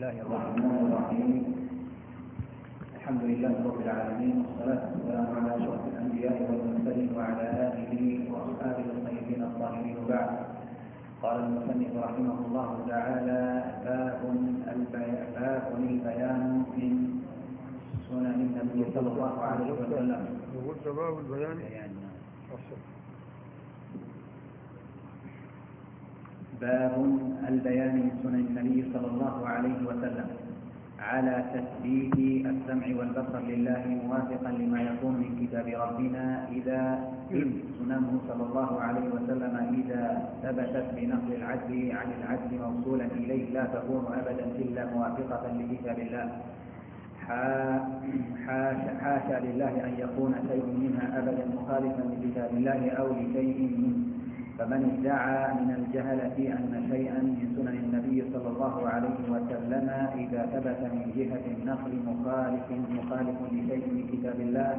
الله الرحمن الرحيم الحمد لله رب العالمين والصلاة والسلام على أشرف الأنبياء والمرسلين وعلى آله وأصحابه الطيبين الطاهرين وبعد قال المصنف رحمه الله تعالى باب باب البيان من سنن النبي صلى الله عليه وسلم. باب البيان بيان. باب البيان من سنن النبي صلى الله عليه وسلم على تثبيت السمع والبصر لله موافقا لما يكون من كتاب ربنا إذا سننه صلى الله عليه وسلم إذا ثبتت بنقل العدل عن العدل موصولا إليه لا تكون أبدا إلا موافقة لكتاب الله. حاشا, حاشا لله أن يكون شيء منها أبدا مخالفا لكتاب الله أو لشيء منه. فمن ادعى من الجهلة أن شيئا من سنن النبي صلى الله عليه وسلم إذا ثبت من جهة النقل مخالف مخالف لشيء من كتاب الله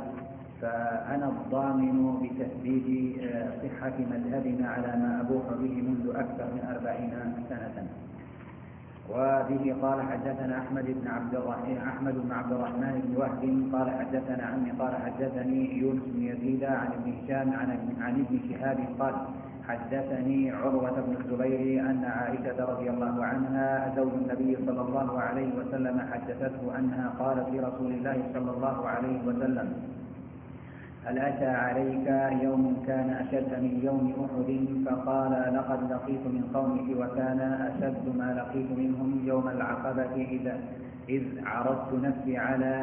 فأنا الضامن بتثبيت آه، صحة مذهبنا على ما أبوح به منذ أكثر من أربعين سنة. وبه قال حدثنا أحمد بن عبد الرحمن أحمد بن عبد الرحمن بن وهب قال حدثنا عمي قال حدثني يونس بن يزيد عن ابن هشام عن ابن شهاب قال حدثني عروة بن الزبير أن عائشة رضي الله عنها زوج النبي صلى الله عليه وسلم حدثته أنها قالت لرسول الله صلى الله عليه وسلم هل أتى عليك يوم كان أشد من يوم أحد فقال لقد لقيت من قومك وكان أشد ما لقيت منهم يوم العقبة إذا إذ عرضت نفسي على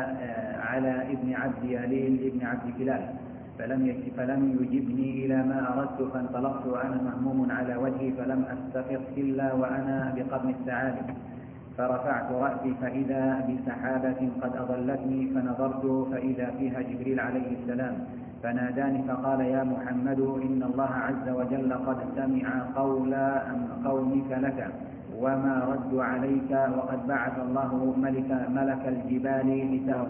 على ابن عبد يليل ابن عبد كلاب فلم فلم يجبني إلى ما أردت فانطلقت وأنا مهموم على وجهي فلم أستفق إلا وأنا بقرن السعادة. فرفعت رأسي فإذا بسحابة قد أضلتني فنظرت فإذا فيها جبريل عليه السلام. فناداني فقال يا محمد إن الله عز وجل قد سمع قول قومك لك وما رد عليك وقد بعث الله ملك ملك الجبال لتهر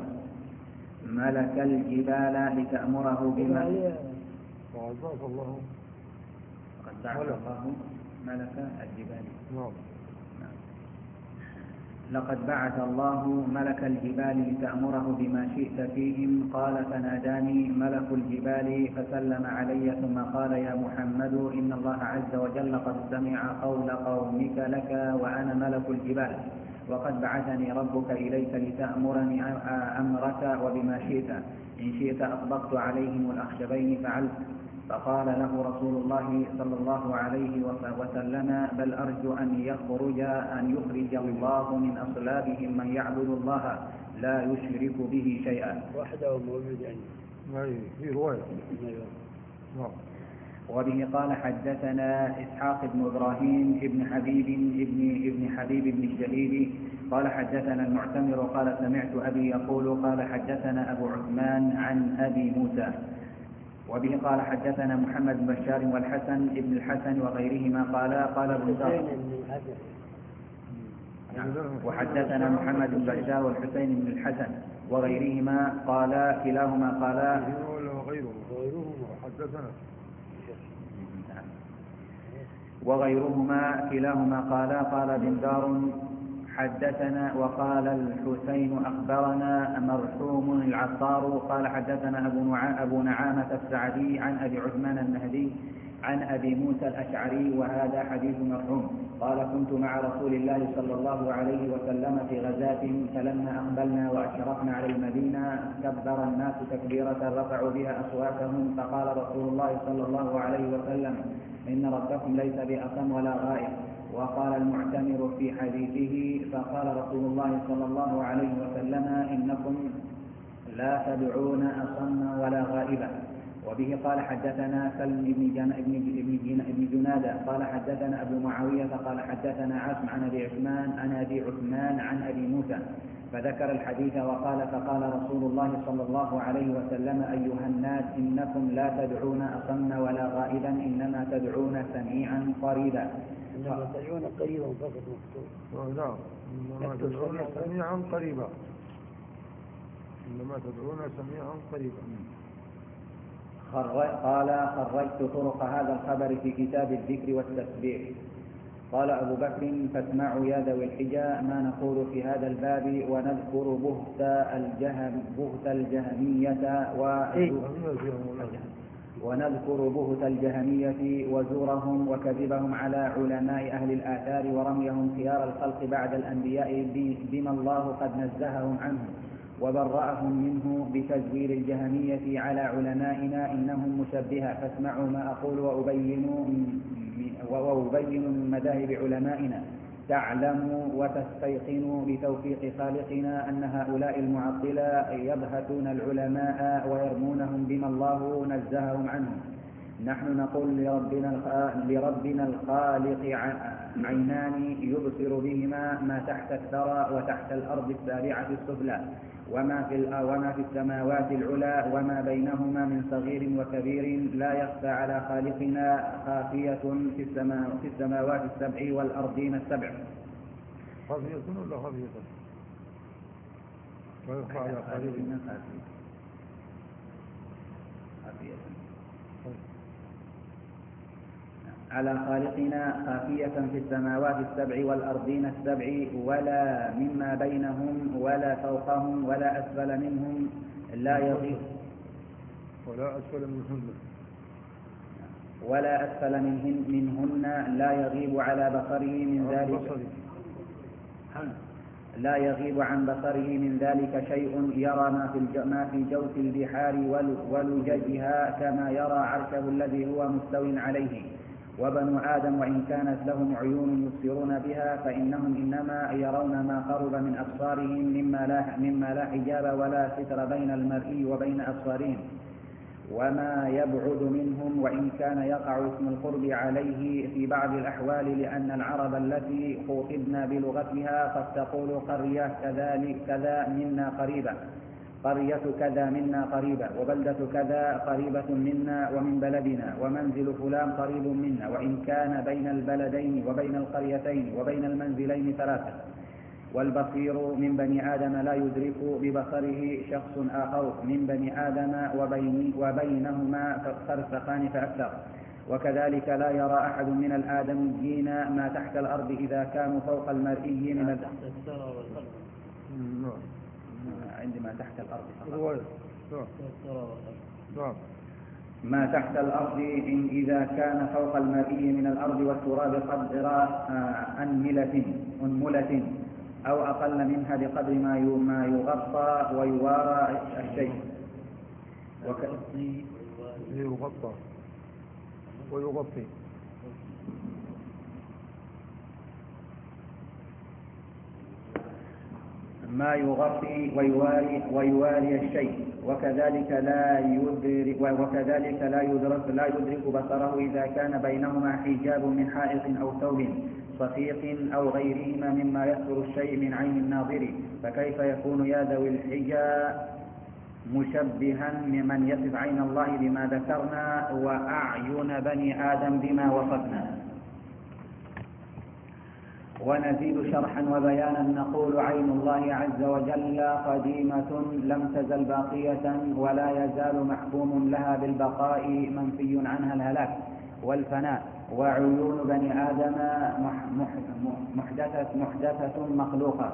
ملك الجبال لتأمره بما وعزاك الله. قد بعث الله ملك الجبال. نعم. لقد بعث الله ملك الجبال لتأمره بما شئت فيهم. قال فناداني ملك الجبال فسلم علي ثم قال يا محمد إن الله عز وجل قد سمع قول قومك لك وأنا ملك الجبال. وقد بعثني ربك إليك لتأمرني أمرك وبما شئت إن شئت أطبقت عليهم الأخشبين فعلت فقال له رسول الله صلى الله عليه وسلم بل أرجو أن يخرج أن يخرج الله من أصلابهم من يعبد الله لا يشرك به شيئا. وحده موجود يعني. في رواية. نعم. وبه قال حدثنا إسحاق بن إبراهيم بن حبيب بن ابن حبيب بن الشهيد قال حدثنا المعتمر قال سمعت أبي يقول قال حدثنا أبو عثمان عن أبي موسى. وبه قال حدثنا محمد بن بشار والحسن بن الحسن وغيرهما. قالا قال ابن نعم. وحدثنا محمد بن بشار والحسين بن الحسن وغيرهما. قالا كلاهما قالا وغيرهما حدثنا وغيرهما كلاهما قالا قال بندار حدثنا وقال الحسين أخبرنا مرحوم العطار قال حدثنا أبو, نعامة السعدي عن أبي عثمان النهدي عن أبي موسى الأشعري وهذا حديث مرحوم. قال كنت مع رسول الله صلى الله عليه وسلم في غزاة فلما أقبلنا وأشرفنا على المدينة كبر الناس تكبيرة رفعوا بها أصواتهم فقال رسول الله صلى الله عليه وسلم إن ربكم ليس بأصم ولا غائب. وقال المعتمر في حديثه فقال رسول الله صلى الله عليه وسلم إنكم لا تدعون أصم ولا غائبا وبه قال حدثنا سلم بن جن... ابن ابن جنادة قال حدثنا أبو معاوية قال حدثنا عاصم عن أبي عثمان عن أبي عثمان عن أبي موسى فذكر الحديث وقال فقال رسول الله صلى الله عليه وسلم أيها الناس إنكم لا تدعون أصم ولا غائبا إنما تدعون سميعا قريبا. إنما تدعون قريبا فقط مكتوب نعم. إنما تدعون سميعا. قريبا. إنما تدعون سميعا قريبا. قال خرجت طرق هذا الخبر في كتاب الذكر والتسبيح. قال أبو بكر فاسمعوا يا ذوي الحجى ما نقول في هذا الباب ونذكر بهت الجهم بهت الجهمية و ونذكر بهت الجهمية وزورهم وكذبهم على علماء أهل الآثار ورميهم خيار الخلق بعد الأنبياء بما الله قد نزههم عنه وبرأهم منه بتزوير الجهمية على علمائنا إنهم مشبهة. فاسمعوا ما أقول وأبين وأبين من مذاهب علمائنا. تعلموا وتستيقنوا بتوفيق خالقنا أن هؤلاء المعطلة يبهتون العلماء ويرمونهم بما الله نزههم عنه نحن نقول لربنا لربنا الخالق عينان يبصر بهما ما تحت الثرى وتحت الأرض السابعة السفلى. وما في وما في السماوات العلى وما بينهما من صغير وكبير لا يخفى على خالقنا خافية في في السماوات السبع والأرضين السبع. خافية ولا خافية؟ لا يخفى على خالقنا خافية. خافية. على خالقنا خافية في السماوات السبع والأرضين السبع ولا مما بينهم ولا فوقهم ولا أسفل منهم لا يغيب ولا أسفل منهن. ولا أسفل منهن, منهن لا يغيب على بصره من ذلك. لا يغيب عن بصره من ذلك شيء يرى ما في ما في جوف البحار ولججها كما يرى عرشه الذي هو مستو عليه. وبنو آدم وإن كانت لهم عيون يبصرون بها فإنهم إنما يرون ما قرب من أبصارهم مما لا, مما لا حجاب ولا ستر بين المرئي وبين أبصارهم وما يبعد منهم وإن كان يقع اسم القرب عليه في بعض الأحوال لأن العرب التي خوطبنا بلغتها قد تقول قرية كذلك كذا منا قريبة قرية كذا منا قريبة وبلدة كذا قريبة منا ومن بلدنا ومنزل فلان قريب منا وإن كان بين البلدين وبين القريتين وبين المنزلين ثلاثة. والبصير من بني آدم لا يدرك ببصره شخص آخر من بني آدم وبين وبينهما فرسخان فأكثر. وكذلك لا يرى أحد من الآدميين ما تحت الأرض إذا كانوا فوق المرئي من تحت الثرى والأرض نعم. عندما تحت الأرض نعم. ما تحت الأرض إن إذا كان فوق المرئي من الأرض والتراب قدر أنملة أنملة أو أقل منها بقدر ما ما يغطى ويوارى الشيء. يغطى. ويغطي. ما يغطي ويواري ويواري الشيء وكذلك لا يدرك وكذلك لا يدرك لا يدرك بصره إذا كان بينهما حجاب من حائط أو ثوب صفيق أو غيرهما مما يستر الشيء من عين الناظر. فكيف يكون يا ذوي الحجى مشبها ممن يصف عين الله بما ذكرنا وأعين بني آدم بما وصفنا؟ ونزيد شرحا وبيانا نقول عين الله عز وجل قديمة لم تزل باقية ولا يزال محكوم لها بالبقاء منفي عنها الهلاك والفناء. وعيون بني آدم محدثة, محدثة مخلوقة.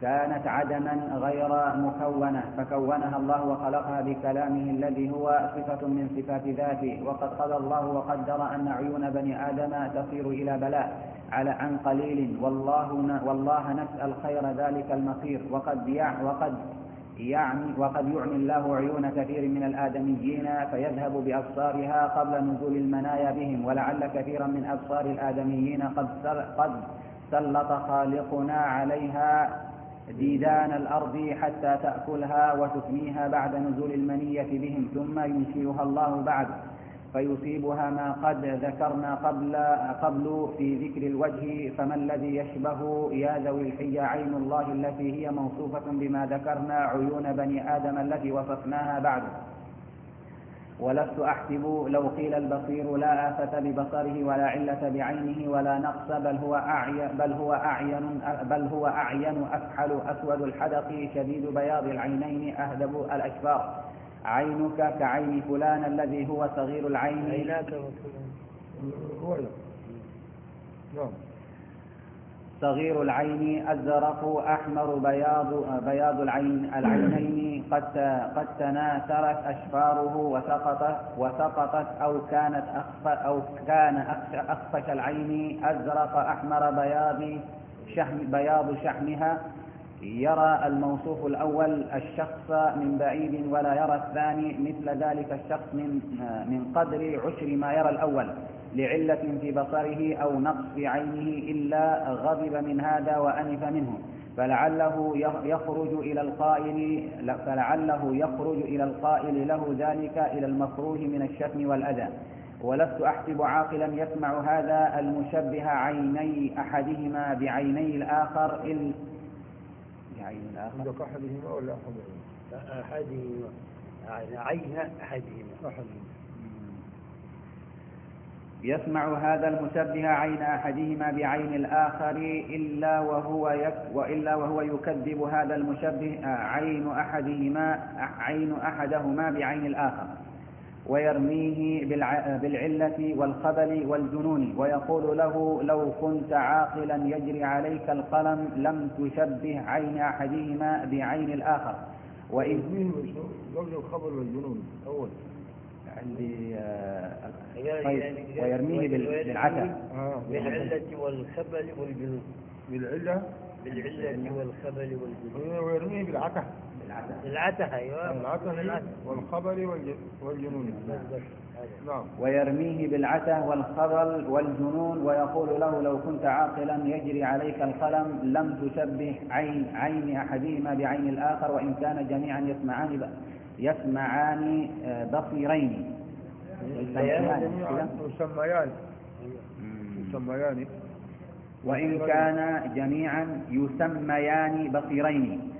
كانت عدما غير مكونة فكونها الله وخلقها بكلامه الذي هو صفة من صفات ذاته. وقد قضى الله وقدر أن عيون بني آدم تصير إلى بلاء على عن قليل. والله والله نسأل خير ذلك المصير. وقد يع وقد يعني وقد يعمي الله عيون كثير من الآدميين فيذهب بأبصارها قبل نزول المنايا بهم. ولعل كثيرا من أبصار الآدميين قد قد سلط خالقنا عليها ديدان الأرض حتى تأكلها وتفنيها بعد نزول المنية بهم ثم ينشئها الله بعد فيصيبها ما قد ذكرنا قبل قبل في ذكر الوجه فما الذي يشبه يا ذوي الحجى عين الله التي هي موصوفة بما ذكرنا عيون بني آدم التي وصفناها بعد؟ ولست أحسب لو قيل البصير لا آفة ببصره ولا علة بعينه ولا نقص بل هو أعين بل هو أعين بل هو أعين أفحل أسود الحدق شديد بياض العينين أهدب الأشفار عينك كعين فلان الذي هو صغير العين. عيناك وفلان. نعم. صغير العين أزرق أحمر بياض بياض العين العينين قد قد تناثرت أشفاره وسقطت وسقطت أو كانت أخف أو كان أخفش العين أزرق أحمر بياض شحم بياض شحمها. يرى الموصوف الأول الشخص من بعيد ولا يرى الثاني مثل ذلك الشخص من من قدر عشر ما يرى الأول. لعلة في بصره أو نقص في عينه إلا غضب من هذا وأنف منه. فلعله يخرج إلى القائل فلعله يخرج إلى القائل له ذلك إلى المكروه من الشتم والأذى. ولست أحسب عاقلا يسمع هذا المشبه عيني أحدهما بعيني الآخر إلا بعين الآخر. عندك أحدهما ولا أحدهما؟ أحدهما. عين أحدهما. أحدهما. يسمع هذا المشبه عين أحدهما بعين الآخر إلا وهو يك وإلا وهو يكذب هذا المشبه عين أحدهما عين أحدهما بعين الآخر. ويرميه بالعلة والخبل والجنون. ويقول له لو كنت عاقلا يجري عليك القلم لم تشبه عين أحدهما بعين الآخر. قبل الخبل والجنون أول. آه، طيب ويرميه بالعتب آه. بالعلة والخبل والجنون بالعلة؟ بالعلة والخبل والجنون ويرميه بالعتة. العته أيوه. العته والخبل والجنون. نعم. ويرميه بالعتة والخبل والجنون ويقول له لو كنت عاقلا يجري عليك القلم لم تشبه عين عين أحدهما بعين الآخر وإن كان جميعا يسمعان يسمعان يسميان يسميان وإن كان جميعا يسميان بصيرين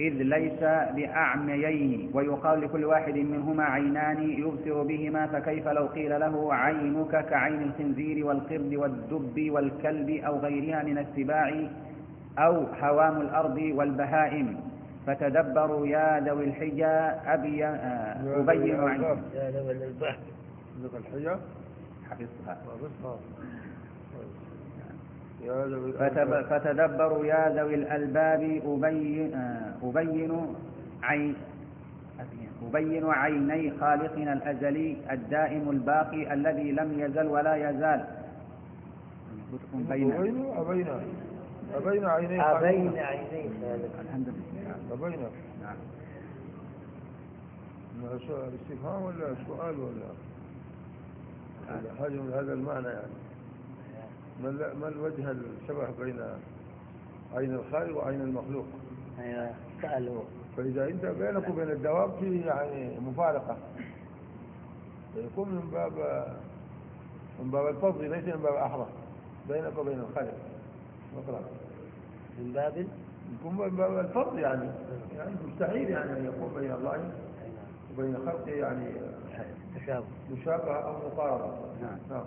إذ ليس بأعميين ويقال لكل واحد منهما عينان يبصر بهما فكيف لو قيل له عينك كعين الخنزير والقرد والدب والكلب أو غيرها من السباع أو هوام الأرض والبهائم؟ فتدبروا يا ذوي الحجى أبي آه، أبين عنكم يا ذوي حفظتها. فتدبروا يا ذوي الألباب أبين, آه، أبين عين أبين عيني خالقنا الأزلي الدائم الباقي الذي لم يزل ولا يزال. بين أبين أبين عيني أبين عيني الحمد لله. أبين نعم. استفهام ولا سؤال ولا؟ حاجة من هذا المعنى يعني. ما الوجه الشبه بين عين الخالق وعين المخلوق؟ أيوه سأله فإذا أنت بينك وبين الدواب في يعني مفارقة. فيكون من باب من باب الفضل ليس من باب أحرى بينك وبين الخالق. مطلق. من باب يكون الفضل يعني يعني مستحيل يعني أن يكون بين الله وبين خلقه يعني تشابه. مشابهة أو مقاربة. نعم. نعم.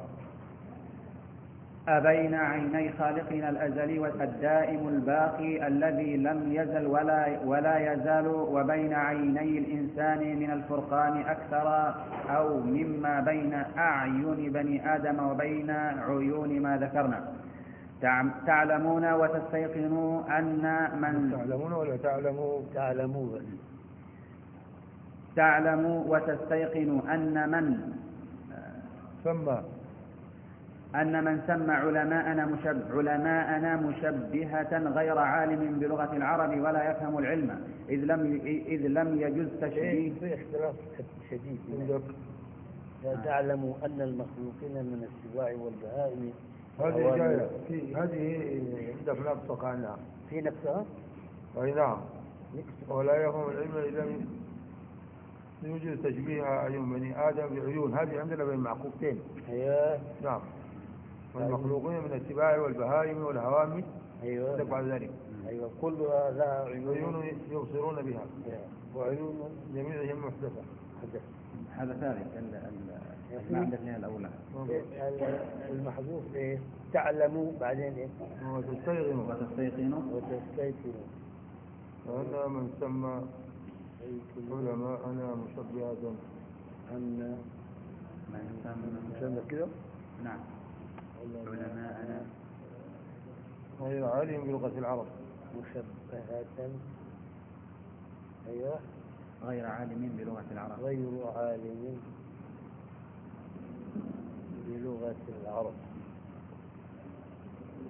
أبين عيني خالقنا الأزلي الدائم الباقي الذي لم يزل ولا, ولا يزال وبين عيني الإنسان من الفرقان أكثر أو مما بين أعين بني آدم وبين عيون ما ذكرنا. تعلمون وتستيقنوا أن من تعلمون ولا تعلموا؟ تعلموا. تعلموا وتستيقنوا أن من ثم. أن من سمى علماءنا مشب علماءنا مشبهة غير عالم بلغة العرب ولا يفهم العلم. إذ لم إذ لم يجز تشبيه. في اختلاف شديد. تعلموا أن المخلوقين من السباع والبهائم هذه جاية. في هذه عندك نقصة كأنها في نقصة؟ أي نعم. ولا يفهم العلم إذا يوجد تشبيه عيون بني آدم بعيون. هذه عندنا بين معقوبتين أيوه. نعم. والمخلوقين من السباع والبهائم والهوام أيوه. بعد ذلك. أيوه. كلها لها عيون. يبصرون بها. وعيون جميعهم محدثة. هذا ثالث. المعنى الاثنين الأولى. المحذوف إيه؟ تعلموا بعدين إيه؟ وتستيقنوا وتستيقنوا وتستيقنوا وأنا من سمى علماءنا مشبهة أن من سمى كده؟ نعم. علماءنا. غير عالم بلغة العرب. مشبهة. أيوه. غير عالم بلغة العرب. غير عالم بلغة العرب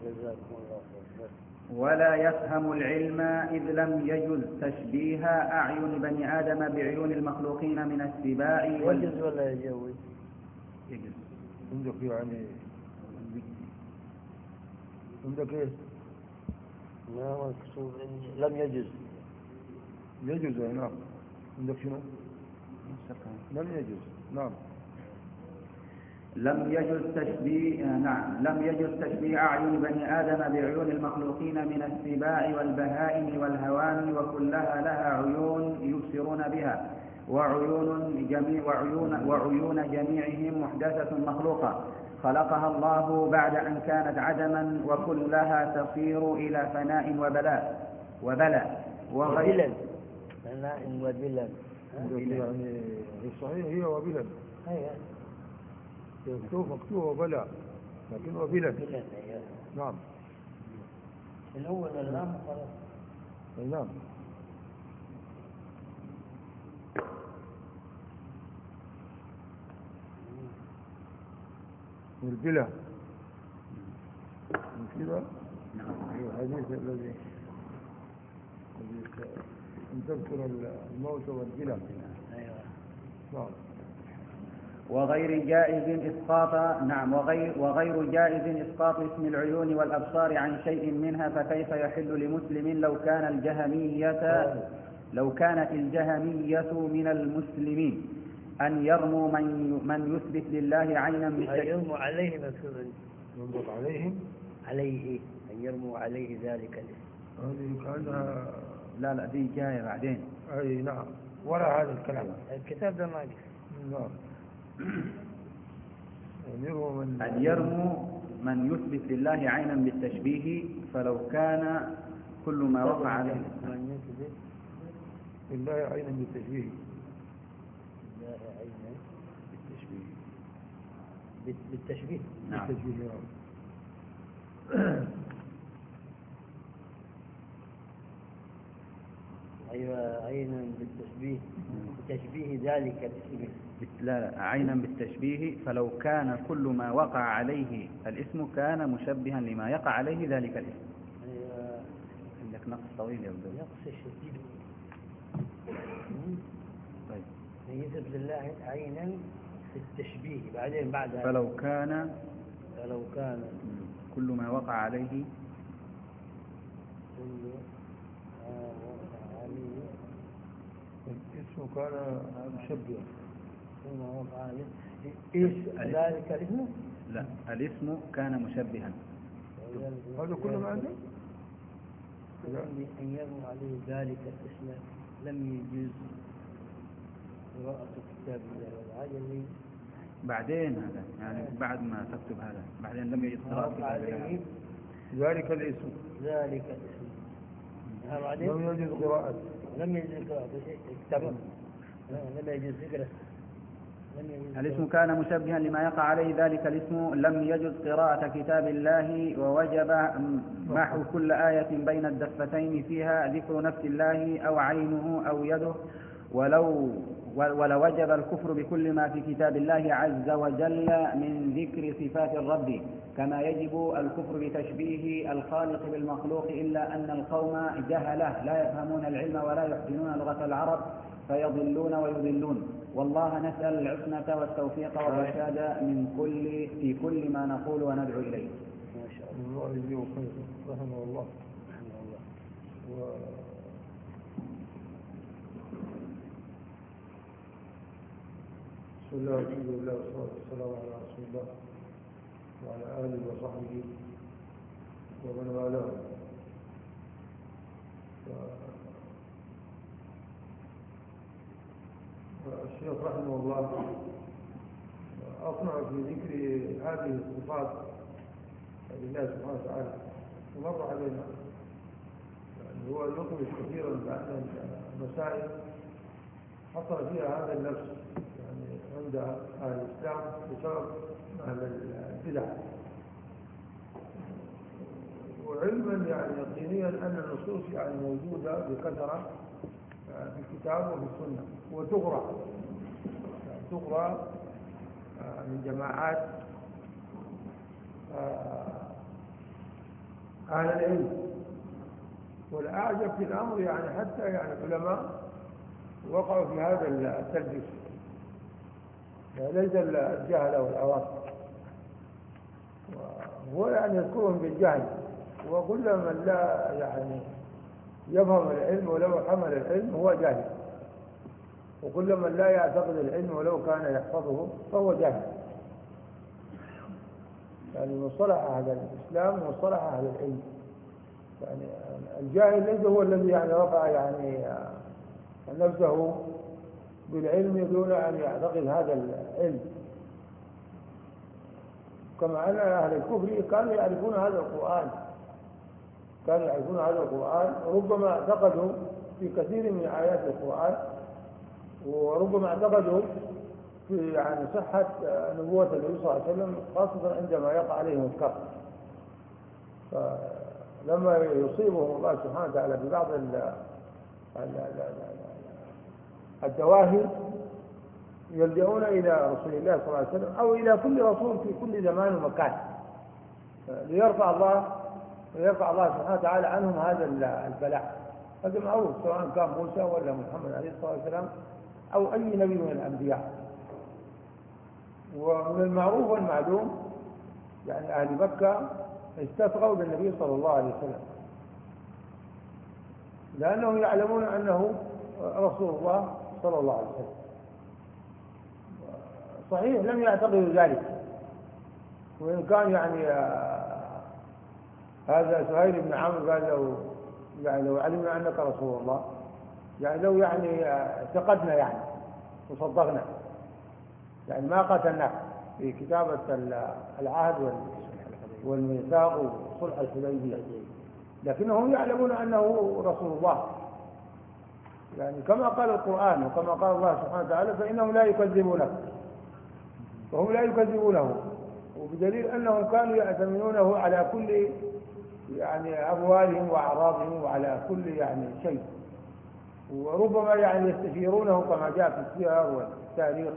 جزاكم الله خير ولا يفهم العلم إذ لم يجز تشبيه أعين بني آدم بعيون المخلوقين من السباع وال... ولا يجوز؟ يجز عندك يعني عندك إيش؟ ما هو مكتوب؟ لم يجوز يجوز أي نعم عندك شنو؟ لم يجوز نعم لم يجز تشبيه آه، نعم لم يجز تشبيه أعين بني آدم بعيون المخلوقين من السباع والبهائم والهوام وكلها لها عيون يبصرون بها وعيون جميع وعيون وعيون جميعهم محدثة مخلوقة. خلقها الله بعد أن كانت عدما وكلها تصير إلى فناء وبلاء وبلاء. وغير وبلا فناء وبلا عندك يعني هي صحيح هي وبلا أيوه مكتوب مكتوب وبلا لكن وبلا. بلا نعم. الأول اللام خلاص. نعم. والبلا كده نعم. هو الحديث الذي أن تذكر الموت والبلا. أيوه. نعم. وغير جائز إسقاط نعم وغير وغير جائز إسقاط اسم العيون والأبصار عن شيء منها فكيف يحل لمسلم لو كان الجهمية لو كانت الجهمية من المسلمين؟ أن يرموا من من يثبت لله عينا بالتشبيه يرموا عليه مكتوب عندي. ينطق عليهم؟ عليه أن يرموا عليه ذلك الاسم. هذه كأنها لا لا دي جاية بعدين. أي نعم. ولا هذا الكلام. الكتاب ده ناقص نعم. أن يرموا من يثبت لله عينا بالتشبيه فلو كان كل ما وقع عليه. من يثبت بالله عينا بالتشبيه. الله عينا بالتشبيه. بال- بالتشبيه. نعم. بالتشبيه نعم أيوة عينا بالتشبيه بتشبيه ذلك الاسم. لا لا عينا بالتشبيه فلو كان كل ما وقع عليه الاسم كان مشبها لما يقع عليه ذلك الاسم. أيوة. عندك نقص طويل يبدو نقص شديد. طيب. يثبت لله عينا في التشبيه بعدين بعد هذا. فلو كان فلو كان. كل ما وقع عليه كل ما وقع عليه اسمه كان عليه إيش ذلك الاسم؟ لا الاسم كان مشبها هذا كله ما عنده؟ لم أن يرموا عليه ذلك الاسم لم يجوز قراءة كتاب الله والعجل بعدين هذا يعني بعد ما تكتب هذا بعدين لم يجد قراءة كتاب الله. ذلك الاسم ذلك الاسم لم يجد قراءة لم يجوز ذكره يجوز الاسم كان مشبها لما يقع عليه ذلك الاسم لم يجز قراءة كتاب الله ووجب محو كل آية بين الدفتين فيها ذكر نفس الله أو عينه أو يده ولو ولوجب الكفر بكل ما في كتاب الله عز وجل من ذكر صفات الرب. كما يجب الكفر بتشبيه الخالق بالمخلوق إلا أن القوم جهلة لا يفهمون العلم ولا يحسنون لغة العرب فيضلون ويضلون. والله نسأل العصمة والتوفيق والرشاد من كل في كل ما نقول وندعو إليه. ما شاء الله. يجزيه خير. رحمه الله. رحمه الله. بسم الله والحمد لله والصلاة والسلام على رسول الله وعلى آله وصحبه ومن والاه. الشيخ رحمه الله أقنع في ذكر هذه الصفات لله سبحانه وتعالى ومر علينا. يعني هو يطلب كثيرا بأن المسائل حصل فيها هذا النفس. عند أهل الإسلام بسبب أهل البدع. وعلما يعني يقينيا أن النصوص يعني موجودة بكثرة آه، في الكتاب وفي السنة وتقرأ تقرأ آه، من جماعات آه، أهل العلم. والأعجب في الأمر يعني حتى يعني العلماء وقعوا في هذا التلبيس. يعني ليس الجهل والعوام هو يعني يذكرهم بالجهل. وكل من لا يعني يفهم العلم ولو حمل العلم هو جاهل. وكل من لا يعتقد العلم ولو كان يحفظه فهو جاهل. يعني مصطلح أهل الإسلام ومصطلح أهل العلم. يعني الجاهل ليس هو الذي يعني رفع يعني نفسه بالعلم دون أن يعتقد هذا العلم كما أن أهل الكفر كانوا يعرفون هذا القرآن. كانوا يعرفون هذا القرآن. ربما اعتقدوا في كثير من آيات القرآن. وربما اعتقدوا في يعني صحة نبوة النبي صلى الله عليه وسلم خاصة عندما يقع عليهم الكفر. فلما يصيبهم الله سبحانه وتعالى ببعض الدواهي يلجؤون إلى رسول الله صلى الله عليه وسلم أو إلى كل رسول في كل زمان ومكان. ليرفع الله ليرفع الله سبحانه وتعالى عنهم هذا البلاء. هذا معروف سواء كان موسى ولا محمد عليه الصلاة والسلام أو أي نبي من الأنبياء. ومن المعروف والمعلوم يعني أهل مكة استفغوا بالنبي صلى الله عليه وسلم. لأنهم يعلمون أنه رسول الله صلى الله عليه وسلم. صحيح لم يعتقدوا ذلك. وإن كان يعني آه، هذا سهيل بن عمرو قال له يعني لو علمنا أنك رسول الله يعني لو يعني آه، اعتقدنا يعني وصدقنا. يعني ما قتلناك في كتابة العهد والميثاق وصلح الحديبية. لكنهم يعلمون أنه رسول الله. يعني كما قال القرآن وكما قال الله سبحانه وتعالى فإنهم لا يكذبونك. فهم لا يكذبونه وبدليل أنهم كانوا يأتمنونه على كل يعني أموالهم وأعراضهم وعلى كل يعني شيء. وربما يعني يستشيرونه كما جاء في السير والتاريخ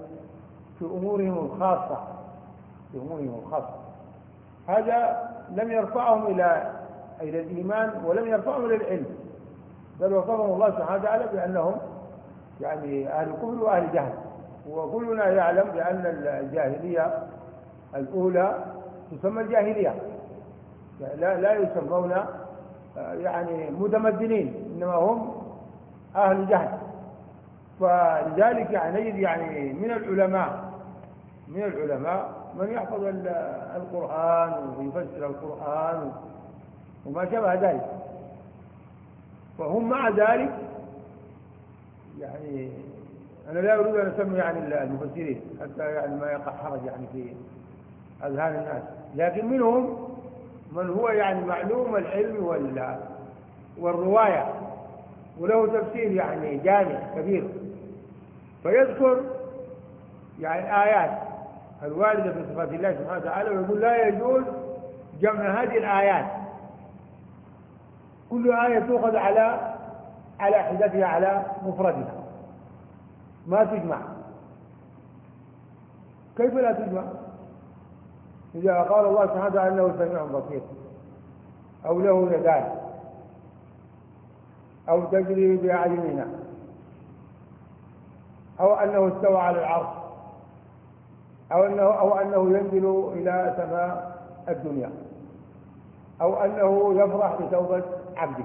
في أمورهم الخاصة في أمورهم الخاصة. هذا لم يرفعهم إلى إلى الإيمان ولم يرفعهم إلى العلم. بل وصفهم الله سبحانه وتعالى بأنهم يعني أهل كفر وأهل جهل. وكلنا يعلم بأن الجاهلية الأولى تسمى الجاهلية. لا لا يسمون يعني متمدنين إنما هم أهل جهل. فلذلك يعني نجد يعني من العلماء من العلماء من يحفظ القرآن ويفسر القرآن وما شابه ذلك. فهم مع ذلك يعني أنا لا أريد أن أسمي يعني المفسرين حتى يعني ما يقع حرج يعني في أذهان الناس. لكن منهم من هو يعني معلوم العلم وال والرواية وله تفسير يعني جامع كبير. فيذكر يعني آيات الواردة في صفات الله سبحانه وتعالى ويقول لا يجوز جمع هذه الآيات. كل آية تؤخذ على على حدتها على مفردها. ما تجمع. كيف لا تجمع؟ إذا قال الله سبحانه أنه سميع بصير. أو له يدان. أو تجري بأعيننا. أو أنه استوى على العرش. أو أنه أو أنه ينزل إلى سماء الدنيا. أو أنه يفرح بتوبة عبده.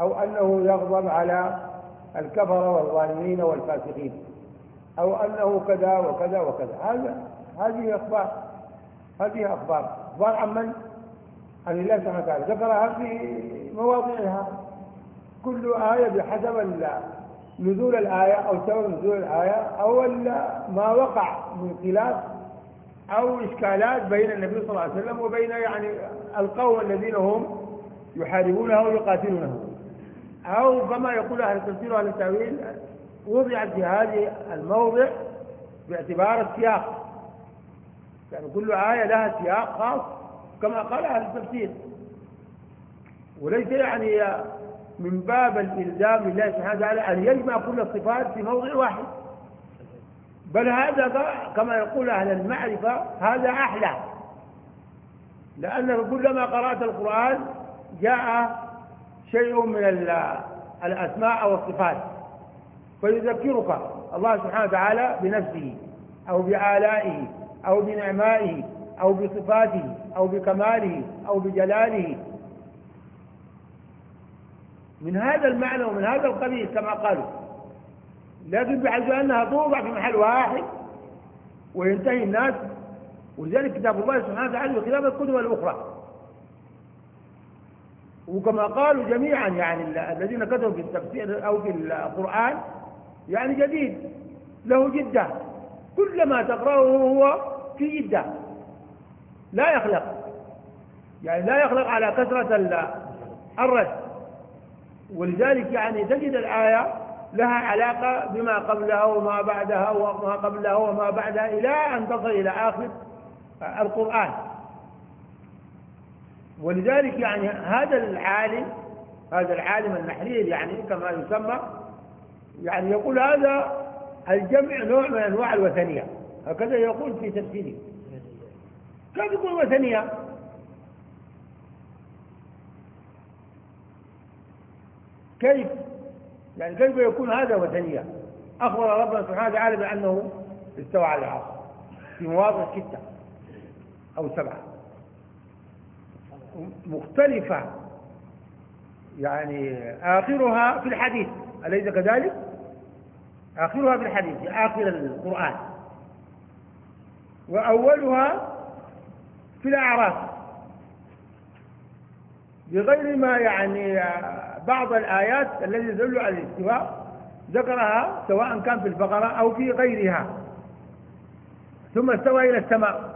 أو أنه يغضب على الكفر والظالمين والفاسقين. أو أنه كذا وكذا وكذا. هذا هذه أخبار. هذه أخبار. أخبار عن من؟ عن الله سبحانه وتعالى. ذكرها في مواضعها. كل آية بحسب نزول الآية أو سبب نزول الآية أو ما وقع من خلاف أو إشكالات بين النبي صلى الله عليه وسلم وبين يعني القوم الذين هم يحاربونه ويقاتلونه أو كما يقول أهل التفسير وأهل التأويل وضعت في هذه الموضع باعتبار السياق. يعني كل آية لها سياق خاص كما قال أهل التفسير. وليس يعني من باب الإلزام لله سبحانه وتعالى أن يجمع كل الصفات في موضع واحد. بل هذا كما يقول أهل المعرفة هذا أحلى. لأنه كلما قرأت القرآن جاء شيء من الأسماء والصفات فيذكرك الله سبحانه وتعالى بنفسه أو بآلائه أو بنعمائه أو بصفاته أو بكماله أو بجلاله. من هذا المعنى ومن هذا القبيل كما قالوا. لكن بحيث أنها توضع في محل واحد وينتهي الناس. ولذلك كتاب الله سبحانه وتعالى بخلاف الكتب الأخرى. وكما قالوا جميعا يعني الذين كتبوا في التفسير أو في القرآن يعني جديد له جدة. كلما تقرأه هو في جدة. لا يخلق. يعني لا يخلق على كثرة الرد. ولذلك يعني تجد الآية لها علاقة بما قبلها وما بعدها وما قبلها وما بعدها إلى أن تصل إلى آخر القرآن. ولذلك يعني هذا العالم هذا العالم النحرير يعني كما يسمى يعني يقول هذا الجمع نوع من أنواع الوثنية. هكذا يقول في تفسيره. كيف يكون وثنية؟ كيف؟ يعني كيف يكون هذا وثنية؟ أخبر ربنا سبحانه وتعالى بأنه استوى على العرش في مواضع ستة أو سبعة. مختلفة. يعني آخرها في الحديث. أليس كذلك؟ آخرها في الحديث آخر القرآن. وأولها في الأعراف. بغير ما يعني بعض الآيات التي تدل على الاستواء ذكرها سواء كان في البقرة أو في غيرها. ثم استوى إلى السماء.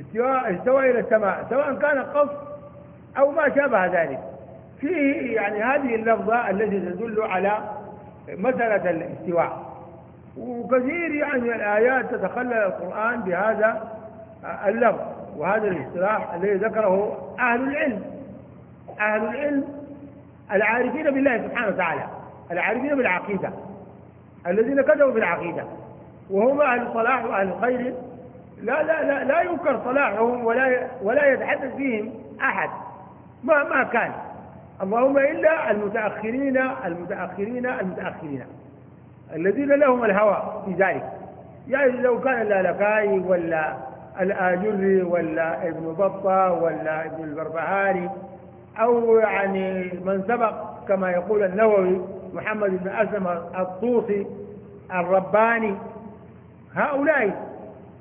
استوى, استوى إلى السماء سواء كان قص أو ما شابه ذلك. فيه يعني هذه اللفظة التي تدل على مسألة الاستواء. وكثير يعني الآيات تتخلل القرآن بهذا اللفظ وهذا الاصطلاح الذي ذكره أهل العلم. أهل العلم العارفين بالله سبحانه وتعالى العارفين بالعقيدة الذين كتبوا بالعقيدة وهم أهل الصلاح وأهل الخير لا لا لا لا ينكر صلاحهم ولا ولا يتحدث فيهم أحد. مهما كان. اللهم إلا المتأخرين المتأخرين المتأخرين الذين لهم الهوى في ذلك. يعني لو كان اللالكائي ولا الآجري ولا ابن بطة ولا ابن البربهاري أو يعني من سبق كما يقول النووي محمد بن أسلم الطوسي الرباني هؤلاء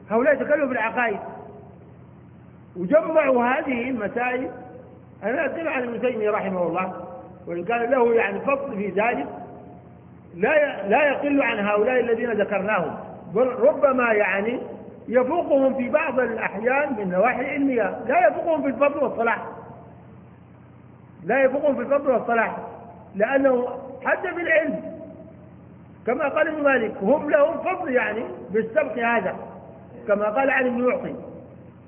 هؤلاء تكلموا بالعقائد وجمعوا هذه المسائل. أنا أتكلم عن ابن تيمية رحمه الله وإن كان له يعني فضل في ذلك لا لا يقل عن هؤلاء الذين ذكرناهم. بل ربما يعني يفوقهم في بعض الأحيان من النواحي العلمية. لا يفوقهم في الفضل والصلاح. لا يفوقهم في الفضل والصلاح. لأنه حتى في العلم. كما قال ابن مالك هم لهم فضل يعني بالسبق هذا. كما قال عن ابن معطي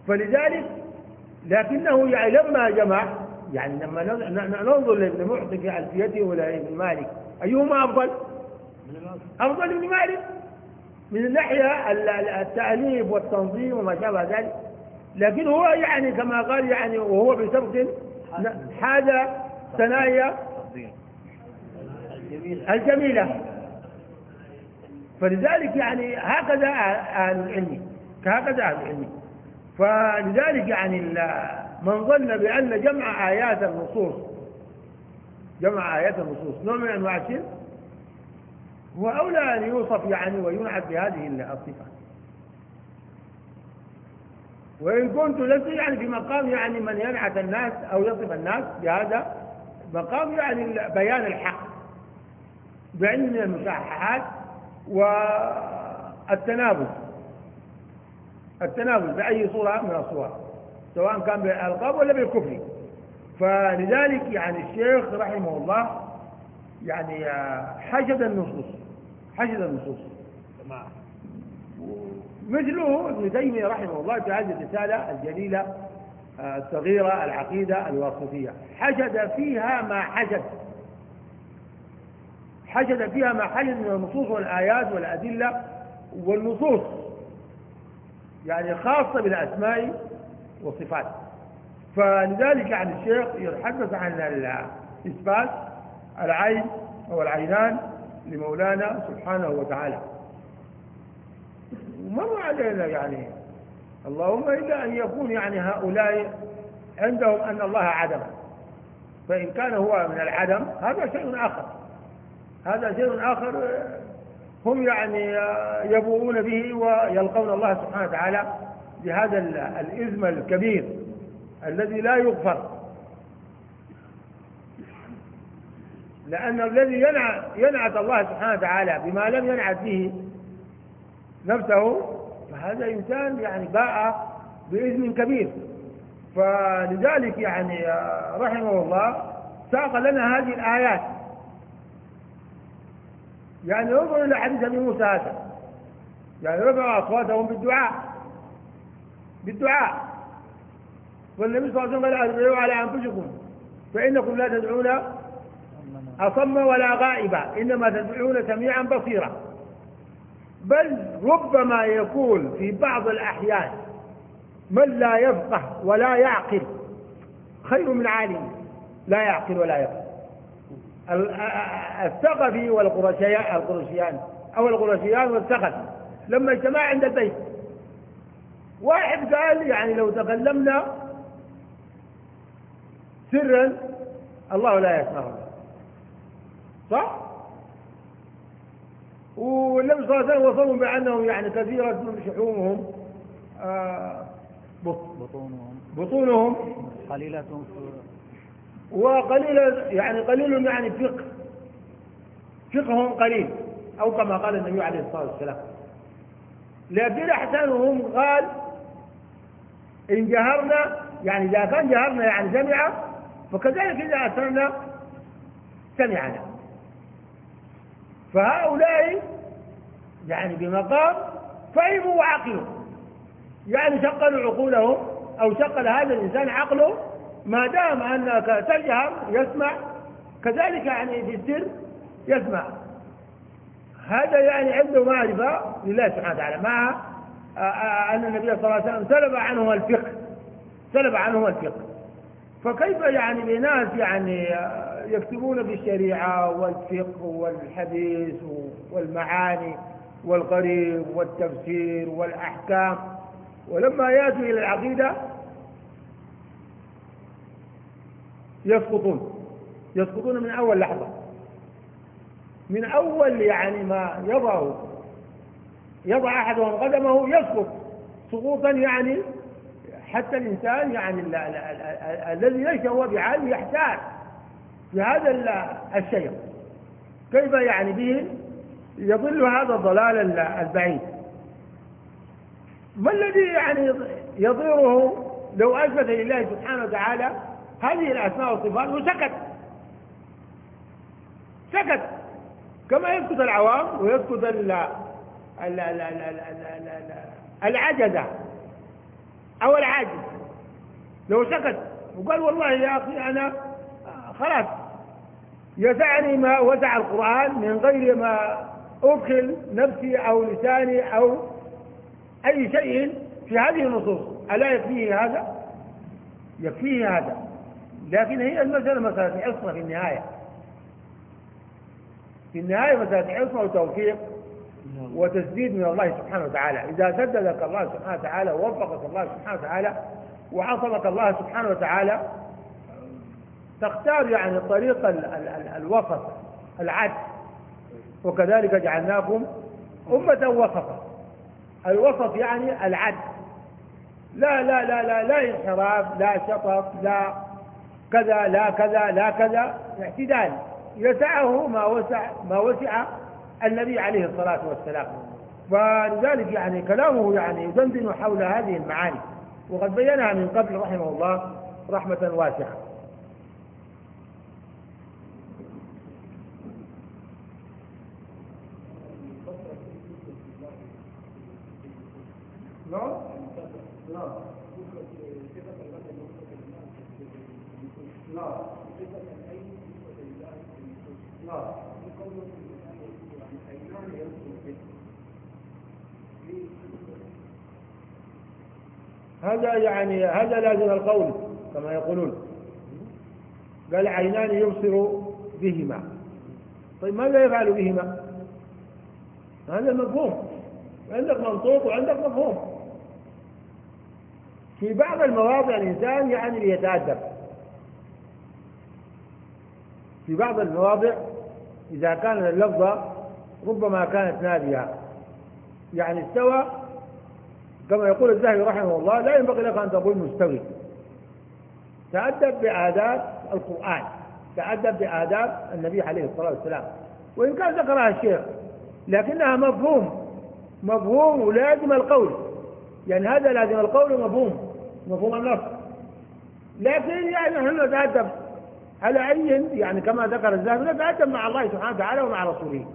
فلذلك لكنه يعني لما جمع يعني لما ننظر لابن معطي في ألفيته ولا ابن مالك أيهما أفضل؟ أفضل ابن مالك. من الناحية التأليف والتنظيم وما شابه ذلك. لكن هو يعني كما قال يعني وهو بسبق هذا ثنايا الجميلة. فلذلك يعني هكذا أهل العلم. كهكذا أهل العلم فلذلك يعني من ظن بأن جمع آيات النصوص جمع آيات النصوص نوع من أنواع الشرك. هو أولى أن يوصف يعني وينعت بهذه الصفة. وإن كنت لست يعني في مقام يعني من ينعت الناس أو يصف الناس بهذا مقام يعني بيان الحق بعلم من المصححات والتنابذ. التنابذ بأي صورة من الصور سواء كان بالألقاب ولا بالكفر. فلذلك يعني الشيخ رحمه الله يعني حشد النصوص حشد النصوص. مثله ابن تيمية رحمه الله في هذه الرسالة الجليلة الصغيرة العقيدة الواسطية. حشد فيها ما حشد. حشد فيها ما حشد من النصوص والآيات والأدلة والنصوص. يعني خاصة بالأسماء والصفات. فلذلك يعني الشيخ يتحدث عن إثبات العين أو العينان لمولانا سبحانه وتعالى. ومر علينا يعني اللهم إلا أن يكون يعني هؤلاء عندهم أن الله عدم. فإن كان هو من العدم هذا شيء آخر. هذا شيء آخر هم يعني يبوؤون به ويلقون الله سبحانه وتعالى بهذا الإثم الكبير الذي لا يغفر. لأن الذي ينعت الله سبحانه وتعالى بما لم ينعت به نفسه فهذا إنسان يعني باء بإذن كبير. فلذلك يعني رحمه الله ساق لنا هذه الآيات. يعني انظر إلى حديث أبي موسى هذا. يعني رفعوا أصواتهم بالدعاء. بالدعاء. والنبي صلى الله عليه وسلم قال على أنفسكم فإنكم لا تدعون أصم ولا غائبا إنما تدعون سميعا بصيرا. بل ربما يكون في بعض الأحيان من لا يفقه ولا يعقل خير من عالم لا يعقل ولا يفقه. الثقفي والقرشيان أو القرشيان والثقفي. لما اجتمع عند البيت. واحد قال يعني لو تكلمنا سرا الله لا يسمعنا صح؟ والنبي صلى الله عليه وسلم وصفهم بأنهم يعني كثيرة شحومهم آه بطونهم. بطونهم. قليلة وقليل يعني قليل يعني فقه. فقههم قليل أو كما قال النبي عليه الصلاة والسلام. لكن أحسنهم قال إن جهرنا يعني إذا كان جهرنا يعني سمع فكذلك إذا أسرنا سمعنا. فهؤلاء يعني بمقام فهموا وعقلوا. يعني شقلوا عقولهم أو شقل هذا الإنسان عقله ما دام أنك تجهر يسمع. كذلك يعني في السر يسمع. هذا يعني عنده معرفة لله سبحانه وتعالى. مع أن النبي صلى الله عليه وسلم سلب عنه الفقه. سلب عنه الفقه. فكيف يعني بناس يعني يكتبون بالشريعة والفقه والحديث والمعاني والقريب والتفسير والأحكام؟ ولما يأتوا إلى العقيدة يسقطون. يسقطون من أول لحظة. من أول يعني ما يضع يضع أحدهم قدمه يسقط. سقوطا يعني حتى الإنسان يعني الذي ليس هو بعالم يحتاج في هذا الشيء. كيف يعني به؟ يضل هذا الضلال البعيد. ما الذي يعني يضيره؟ لو أثبت لله سبحانه وتعالى هذه الأسماء والصفات وسكت سكت كما يسكت العوام ويسكت العجزة أو العاجز لو سكت وقال والله يا أخي أنا خلاص يسعني ما وسع القرآن من غير ما أدخل نفسي أو لساني أو أي شيء في هذه النصوص ألا يكفيه هذا؟ يكفيه هذا لكن هي المسألة مسألة عصمة في النهاية. في النهاية مسألة عصمة وتوفيق وتسديد من الله سبحانه وتعالى. إذا سددك الله سبحانه وتعالى ووفقك الله سبحانه وتعالى وعصمك الله سبحانه وتعالى تختار يعني طريق الوسط العدل. وكذلك جعلناكم أمة وسطا. الوسط يعني العدل. لا لا لا لا لا انحراف لا شطط لا كذا لا كذا لا كذا اعتدال. يسعه ما وسع ما وسع النبي عليه الصلاة والسلام. فلذلك يعني كلامه يعني يدندن حول هذه المعاني. وقد بينها من قبل رحمه الله رحمة واسعة. هذا يعني هذا لازم القول كما يقولون. قال عينان يبصر بهما. طيب ماذا يفعل بهما؟ هذا مفهوم. عندك منطوق وعندك مفهوم. في بعض المواضع الإنسان يعني ليتأدب. في بعض المواضع إذا كان اللفظة ربما كانت نادية. يعني استوى كما يقول الذهبي رحمه الله لا ينبغي لك أن تقول مستوي. تأدب بآداب القرآن. تأدب بآداب النبي عليه الصلاة والسلام. وإن كان ذكرها الشيخ لكنها مفهوم. مفهوم ولازم القول. يعني هذا لازم القول مفهوم مفهوم النص. لكن يعني نحن نتأدب. على أي يعني كما ذكر الذهبي نتأدب مع الله سبحانه وتعالى ومع رسوله.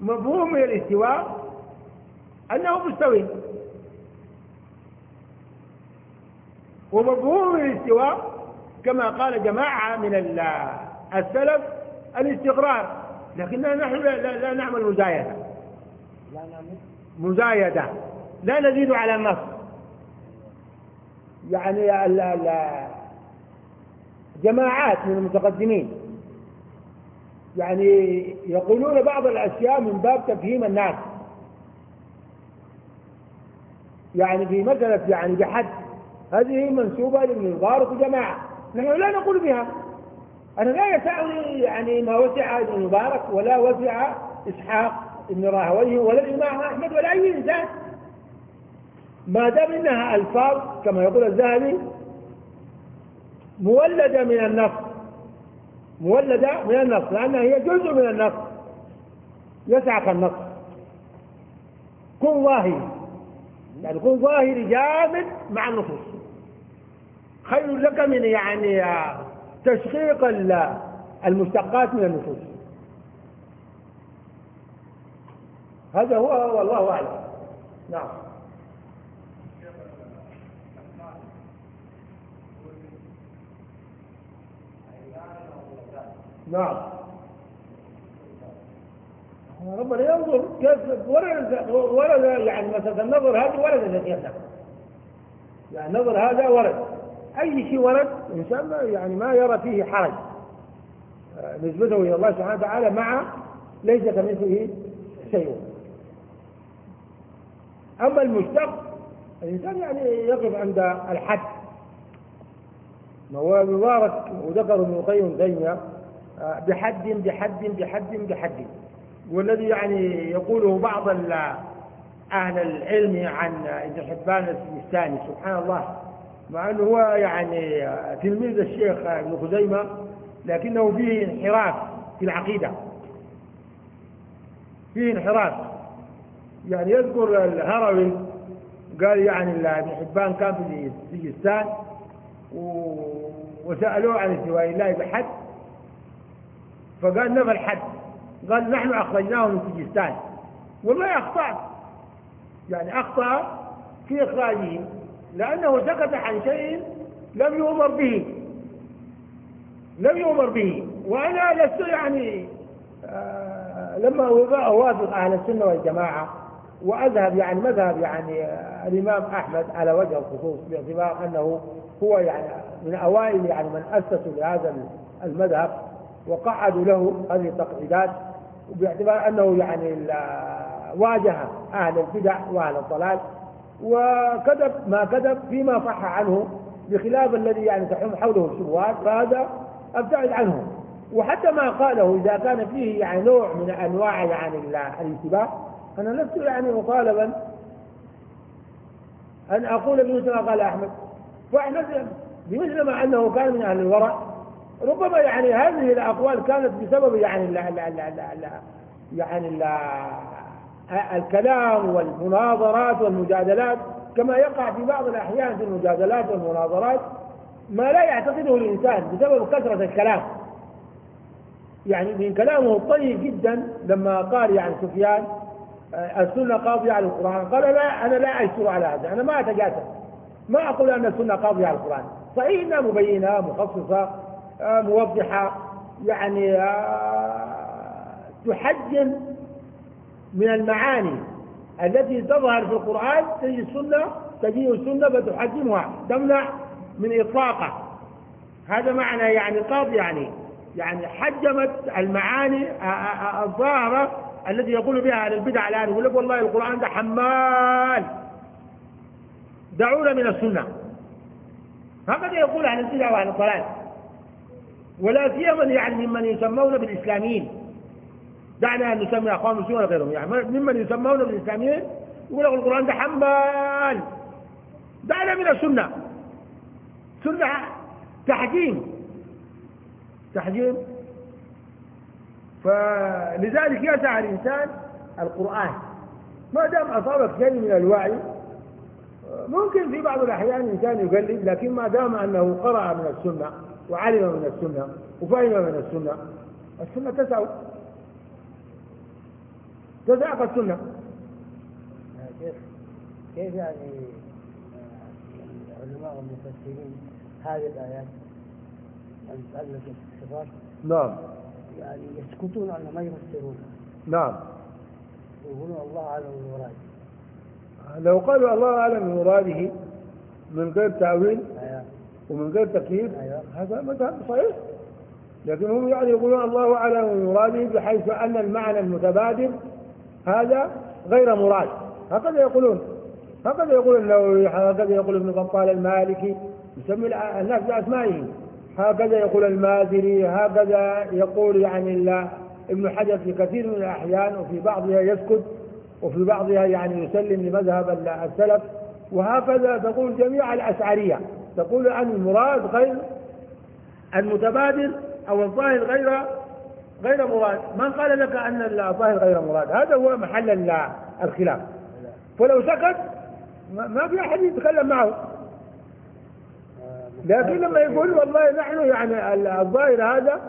مفهوم الاستواء أنه مستوي. ومفهوم الاستواء كما قال جماعة من السلف الاستقرار. لكننا نحن لا, لا, لا نعمل مزايدة. لا نعمل. مزايدة. لا نزيد على النص. يعني ال ال جماعات من المتقدمين. يعني يقولون بعض الأشياء من باب تفهيم الناس. يعني في مسألة يعني بحد. هذه منسوبة لابن المبارك وجماعة نحن لا نقول بها. أنا لا يسعني يعني ما وسع ابن المبارك ولا وسع إسحاق ابن راهويه ولا الإمام أحمد ولا أي إنسان. ما دام إنها ألفاظ كما يقول الذهبي مولدة من النص مولدة من النص لأنها هي جزء من النص يسعك النص كن ظاهري يعني كن ظاهري جامد مع النصوص خير لك من يعني تشقيق المشتقات من النصوص هذا هو والله أعلم. نعم. نعم. ربنا ينظر كيف ورد ورد يعني مثلا النظر هذه وردت في يعني النظر هذا ورد. أي شيء ورد الإنسان يعني ما يرى فيه حرج. آه، نسبته إلى الله سبحانه وتعالى مع ليس كمثله شيء. أما المشتق الإنسان يعني يقف عند الحد. ما هو مبارك وذكر ابن القيم تيمية بحد بحد بحد بحد. والذي يعني يقوله بعض أهل العلم عن ابن حبان السيستاني سبحان الله. مع أنه هو يعني تلميذ الشيخ ابن خزيمة لكنه فيه انحراف في العقيدة. فيه انحراف. يعني يذكر الهروي قال يعني ابن حبان كان في سجستان وسألوه عن استواء الله بحد. فقال نفى الحد. قال نحن أخرجناه من سجستان. والله أخطأ. يعني أخطأ في إخراجه لأنه سكت عن شيء لم يؤمر به. لم يؤمر به. وأنا لست يعني آه لما أوافق أهل السنة والجماعة وأذهب يعني مذهب يعني الإمام أحمد على وجه الخصوص باعتبار أنه هو يعني من أوائل يعني من أسسوا لهذا المذهب. وقعدوا له هذه التقعيدات باعتبار أنه يعني واجه أهل البدع وأهل الضلال وكذب ما كذب فيما صح عنه بخلاف الذي يعني تحوم حوله الشبهات فهذا أبتعد عنه. وحتى ما قاله إذا كان فيه يعني نوع من أنواع يعني الانتباه أنا لست يعني مطالبا أن أقول بمثل ما قال أحمد. فاحمد بمثل ما أنه كان من أهل الورع ربما يعني هذه الأقوال كانت بسبب يعني لا لا لا لا لا يعني لا الكلام والمناظرات والمجادلات كما يقع في بعض الأحيان في المجادلات والمناظرات ما لا يعتقده الإنسان بسبب كثرة الكلام. يعني من كلامه الطيب جدا لما قال يعني سفيان آه، السنة قاضية على القرآن. قال لا أنا لا أشكر على هذا أنا ما أتجاسر ما أقول أن السنة قاضية على القرآن. صحيح أنها مبينة مخصصة موضحة يعني آه، تحجم من المعاني التي تظهر في القرآن تجي السنة تجي السنة فتحجمها تمنع من إطلاقه هذا معنى يعني قاض يعني يعني حجمت المعاني الظاهرة التي يقول بها أهل البدع الآن يقول لك والله القرآن ده حمال. دعونا من السنة. هكذا يقول أهل البدع وأهل الضلال. ولا سيما يعني ممن يسمون بالإسلاميين. دعنا أن نسمي أخوان المسلمين وغيرهم يعني ممن يسمون بالإسلاميين يقول لك القرآن ده حمال دعنا من السنة. سنة تحجيم. تحجيم. فلذلك يسعى الإنسان القرآن. ما دام أصابك شيء من الوعي ممكن في بعض الأحيان الإنسان يقلد لكن ما دام أنه قرأ من السنة وعلم من السنة وفهم من السنة. السنة تسع. تسع السنة. كيف يعني العلماء والمفسرين هذه الآيات المتعلقة بالصفات نعم. يعني يسكتون عنها ما يفسرونها نعم. يقولون الله أعلم بمراده. لو قالوا الله أعلم بمراده من غير تأويل أيوة. ومن غير تكييف أيوة. هذا مذهب صحيح. لكن هم يعني يقولون الله أعلم بمراده بحيث أن المعنى المتبادل هذا غير مراد. هكذا يقولون. هكذا يقول النووي هكذا يقول ابن بطال المالكي يسمي الناس بأسمائهم. هكذا يقول المازري هكذا يقول يعني ابن حجر في كثير من الأحيان وفي بعضها يسكت وفي بعضها يعني يسلم لمذهب السلف. وهكذا تقول جميع الأشعرية. تقول أن المراد غير المتبادل أو الظاهر غير غير مراد. من قال لك أن الظاهر غير مراد؟ هذا هو محل الخلاف. فلو سكت ما في أحد يتكلم معه. لكن لما يقول والله نحن يعني الظاهر هذا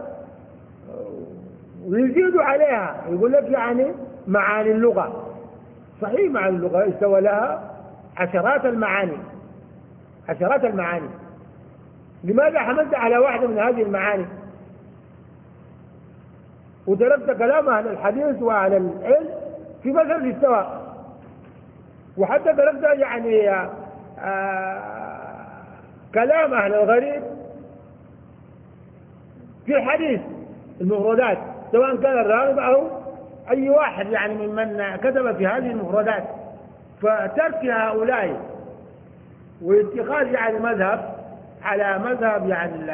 ويزيدوا عليها. يقول لك يعني معاني اللغة. صحيح معاني اللغة استوى لها عشرات المعاني. عشرات المعاني. لماذا حملت على واحدة من هذه المعاني؟ وتركت كلام أهل الحديث وأهل العلم في مثل الاستواء. وحتى تركت يعني آه كلام أهل الغريب في الحديث المفردات سواء كان الراغب أو أي واحد يعني ممن كتب في هذه المفردات. فترك هؤلاء واتخاذ يعني مذهب على مذهب يعني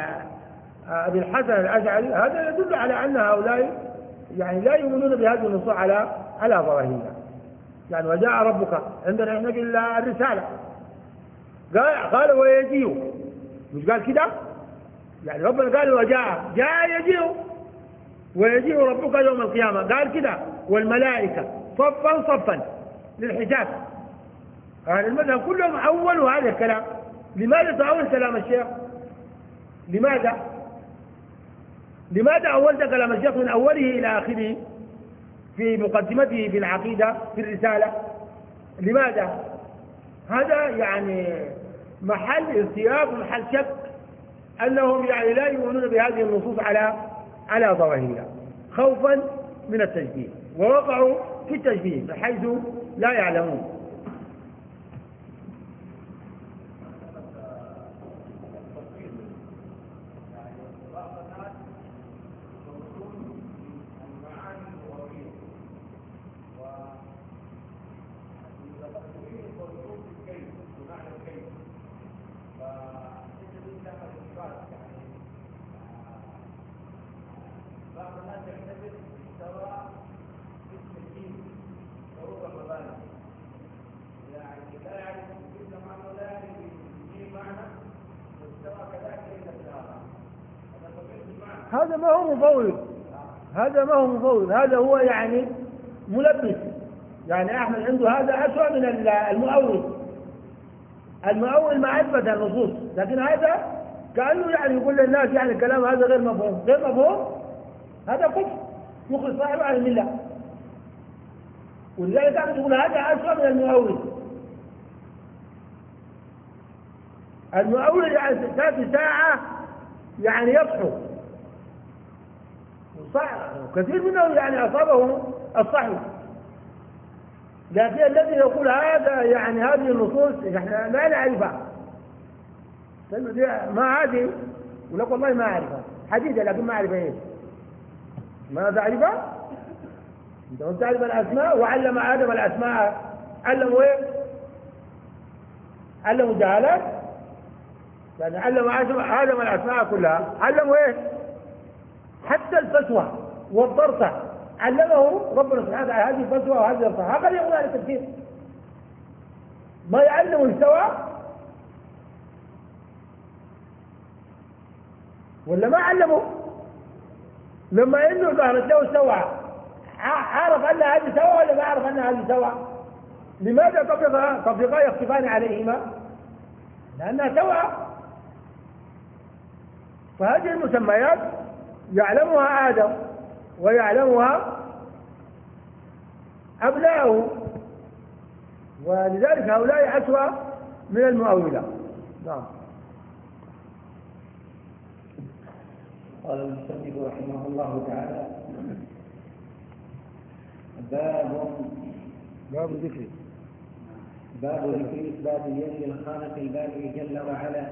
أبي الحسن الأشعري هذا يدل على أن هؤلاء يعني لا يؤمنون بهذه النصوص على على ظواهرها يعني وجاء ربك عندنا إحنا الرسالة. قال قال ويجيء. مش قال كده؟ يعني ربنا قال وجاء. جاء يجيء. ويجيء ربك يوم القيامة. قال كده. والملائكة صفا صفا للحساب يعني المذهب كلهم أولوا هذا الكلام. لماذا تأول كلام الشيخ؟ لماذا؟ لماذا أولت كلام الشيخ من أوله إلى آخره في مقدمته في العقيدة في الرسالة؟ لماذا؟ هذا يعني محل ارتياب ومحل شك أنهم يعني لا يؤمنون بهذه النصوص على على ظواهرها خوفا من التشبيه ووقعوا في التشبيه بحيث لا يعلمون هذا ما هو مفوض هذا ما هو مفوض. هذا هو يعني ملبس. يعني أحمد عنده هذا أسوأ من المؤول. المؤول ما أثبت النصوص. لكن هذا كأنه يعني يقول للناس يعني الكلام هذا غير مفهوم. غير مفهوم؟ هذا كفر. يخرج صاحبه عن المله ولذلك أحمد يقول هذا أسوأ من المؤول. المؤول يعني تأتي ساعة يعني يصحو صح كثير منهم يعني أصابهم الصحو لكن الذي يقول هذا يعني هذه النصوص إحنا لا نعرفها. ما عادي. يقول لك والله ما أعرفها. حديثة لكن ما أعرف إيش. ما تعرفها؟ أنت ما تعرف الأسماء؟ وعلم آدم الأسماء. علموا إيه علموا جهالات يعني علم آدم الأسماء كلها. علموا إيه حتى الفتوى والضرطه علمه ربنا سبحانه وتعالى هذه الفتوى وهذه الضرطه هكذا يقول على التفسير. ما يعلم استوى ولا ما علمه؟ لما انه ظهرت له سوى عرف أن هذه سوى ولا ما عرف أن هذه سوى لماذا تفرقا تفرقا يختفان عليهما؟ لأنها سوى فهذه المسميات يعلمها آدم ويعلمها أبناؤه ولذلك هؤلاء أسوأ من المؤولة. نعم. قال المصنف رحمه الله تعالى باب باب ذكر باب ذكر إثبات اليد للخالق البارئ جل وعلا.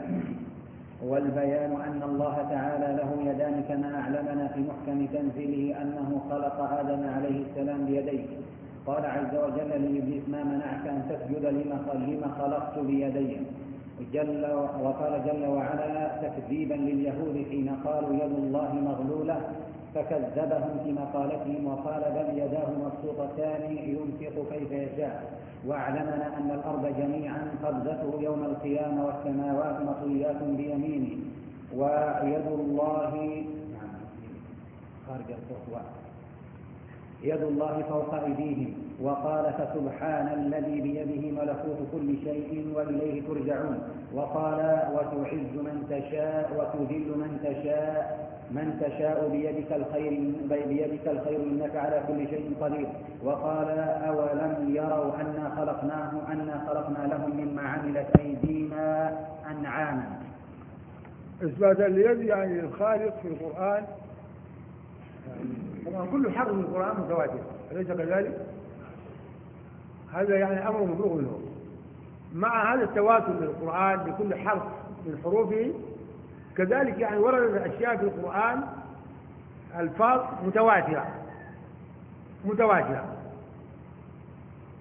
والبيان أن الله تعالى له يدان كما أعلمنا في محكم تنزيله أنه خلق آدم عليه السلام بيديه. قال عز وجل لإبليس ما منعك أن تسجد لما خلقت بيدي. جل وقال جل وعلا تكذيبا لليهود حين قالوا يد الله مغلولة فكذبهم في مقالتهم وقال بل يداه مبسوطتان ينفق كيف يشاء. واعلمنا أن الأرض جميعا قبضته يوم القيامة والسماوات مطويات بيمينه. ويد الله خارج يد الله فوق أيديهم. وقال فسبحان الذي بيده ملكوت كل شيء وإليه ترجعون. وقال وتعز من تشاء وتذل من تشاء. من تشاء بيدك الخير بيدك الخير إنك على كل شيء قدير. وقال أولم يروا أنا خلقناه أنا خلقنا لهم مما عملت أيدينا أنعاما. إثبات اليد يعني الخالق في القرآن. طبعا كل حرف من القرآن متواتر أليس كذلك؟ هذا يعني أمر مبلوغ منه. مع هذا التواتر للقرآن لكل حرف من حروفه كذلك يعني وردت أشياء في القرآن ألفاظ متواترة متواترة.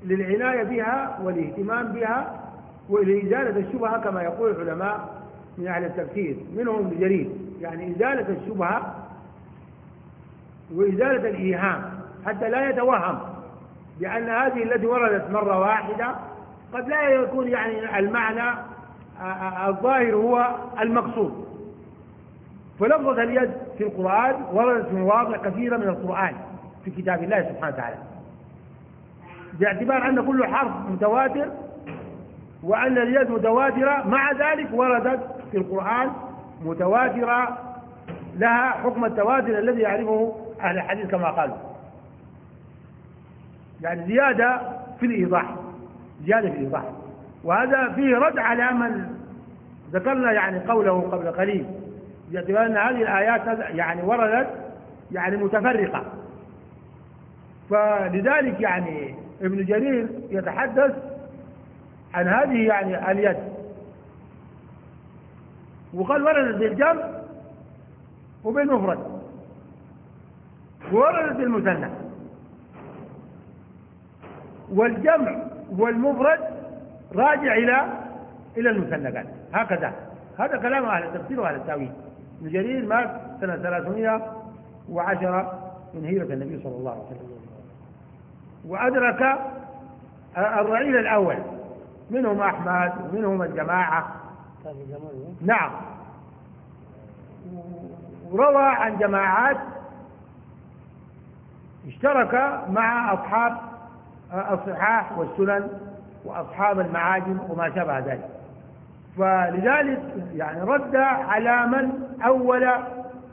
للعناية بها والاهتمام بها ولإزالة الشبهة كما يقول العلماء من أهل التفسير منهم جرير. يعني إزالة الشبهة وإزالة الإيهام حتى لا يتوهم بأن هذه التي وردت مرة واحدة قد لا يكون يعني المعنى الظاهر هو المقصود. فلفظة اليد في القرآن وردت في مواضع كثيرة من القرآن في كتاب الله سبحانه وتعالى. باعتبار أن كل حرف متواتر وأن اليد متواترة مع ذلك وردت في القرآن متواترة لها حكم التواتر الذي يعرفه أهل الحديث كما قالوا. يعني زيادة في الإيضاح زيادة في الإيضاح. وهذا فيه رد على من ذكرنا يعني قوله قبل قليل. باعتبار أن هذه الآيات يعني وردت يعني متفرقة. فلذلك يعني ابن جرير يتحدث عن هذه يعني اليد. وقال وردت بالجمع وبالمفرد. وردت بالمثنى. والجمع والمفرد راجع إلى إلى المثنى هكذا. هذا كلام أهل التفسير وأهل التأويل. ابن جرير مات سنة 310 من هجرة النبي صلى الله عليه وسلم. وأدرك الرعيل الأول منهم أحمد ومنهم الجماعة. نعم. وروى عن جماعات اشترك مع أصحاب الصحاح والسنن وأصحاب المعاجم وما شابه ذلك. فلذلك يعني رد على من أول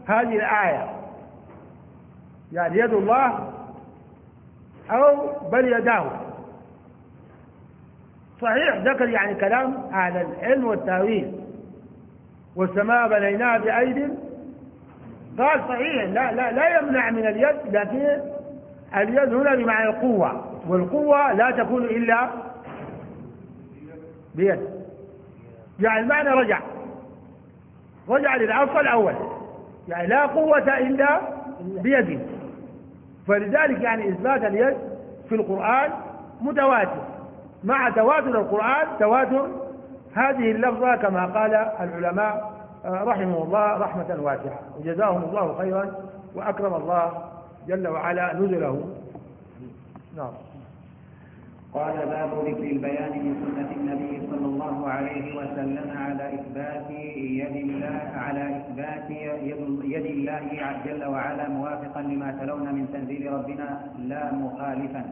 هذه الآية. يعني يد الله أو بل يداه. صحيح ذكر يعني كلام أهل العلم والتأويل. والسماء بنيناها بأيد. قال صحيح لا لا لا يمنع من اليد لكن اليد هنا بمعنى القوة. والقوة لا تكون إلا بيد. يعني المعنى رجع. رجع للأصل الأول. يعني لا قوة إلا بيد فلذلك يعني إثبات اليد في القرآن متواتر. مع تواتر القرآن تواتر. هذه اللفظة كما قال العلماء آه، رحمه الله رحمة واسعة. وجزاهم الله خيرا وأكرم الله جل وعلا نزله. نعم. قال باب ذكر البيان من سنة النبي صلى الله عليه وسلم على إثبات يد الله على إثبات يد الله جل وعلا موافقا لما تلون من تنزيل ربنا لا مخالفا.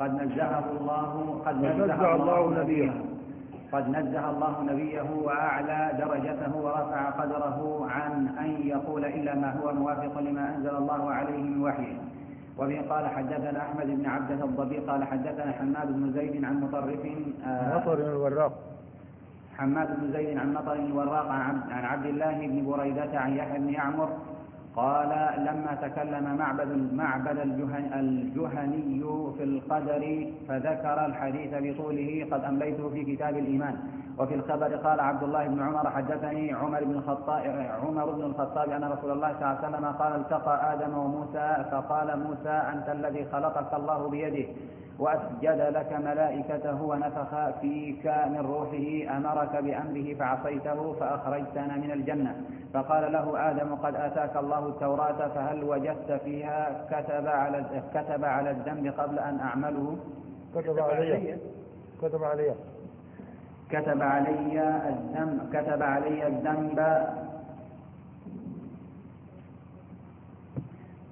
قد نزهه الله قد نزه الله نبيه. قد نزه الله نبيه وأعلى درجته ورفع قدره عن أن يقول إلا ما هو موافق لما أنزل الله عليه من وحيه. وبه قال حدثنا أحمد بن عبده الضبي قال حدثنا حماد بن زيد عن مطرف آه، مطر الوراق. حماد بن زيد عن مطر الوراق عن عبد الله بن بريدة عن يحيى بن يعمر قال لما تكلم معبد معبد الجهني في القدر فذكر الحديث بطوله قد أمليته في كتاب الإيمان. وفي الخبر قال عبد الله بن عمر حدثني عمر بن الخطاب عمر بن الخطاب أن رسول الله صلى الله عليه وسلم قال التقى آدم وموسى فقال موسى أنت الذي خلقك الله بيده. وأسجد لك ملائكته ونفخ فيك من روحه أمرك بأمره فعصيته فأخرجتنا من الجنة. فقال له آدم قد آتاك الله التوراة فهل وجدت فيها كتب على كتب على الذنب قبل أن أعمله؟ كتب علي. كتب علي. كتب علي الذنب كتب علي الذنب.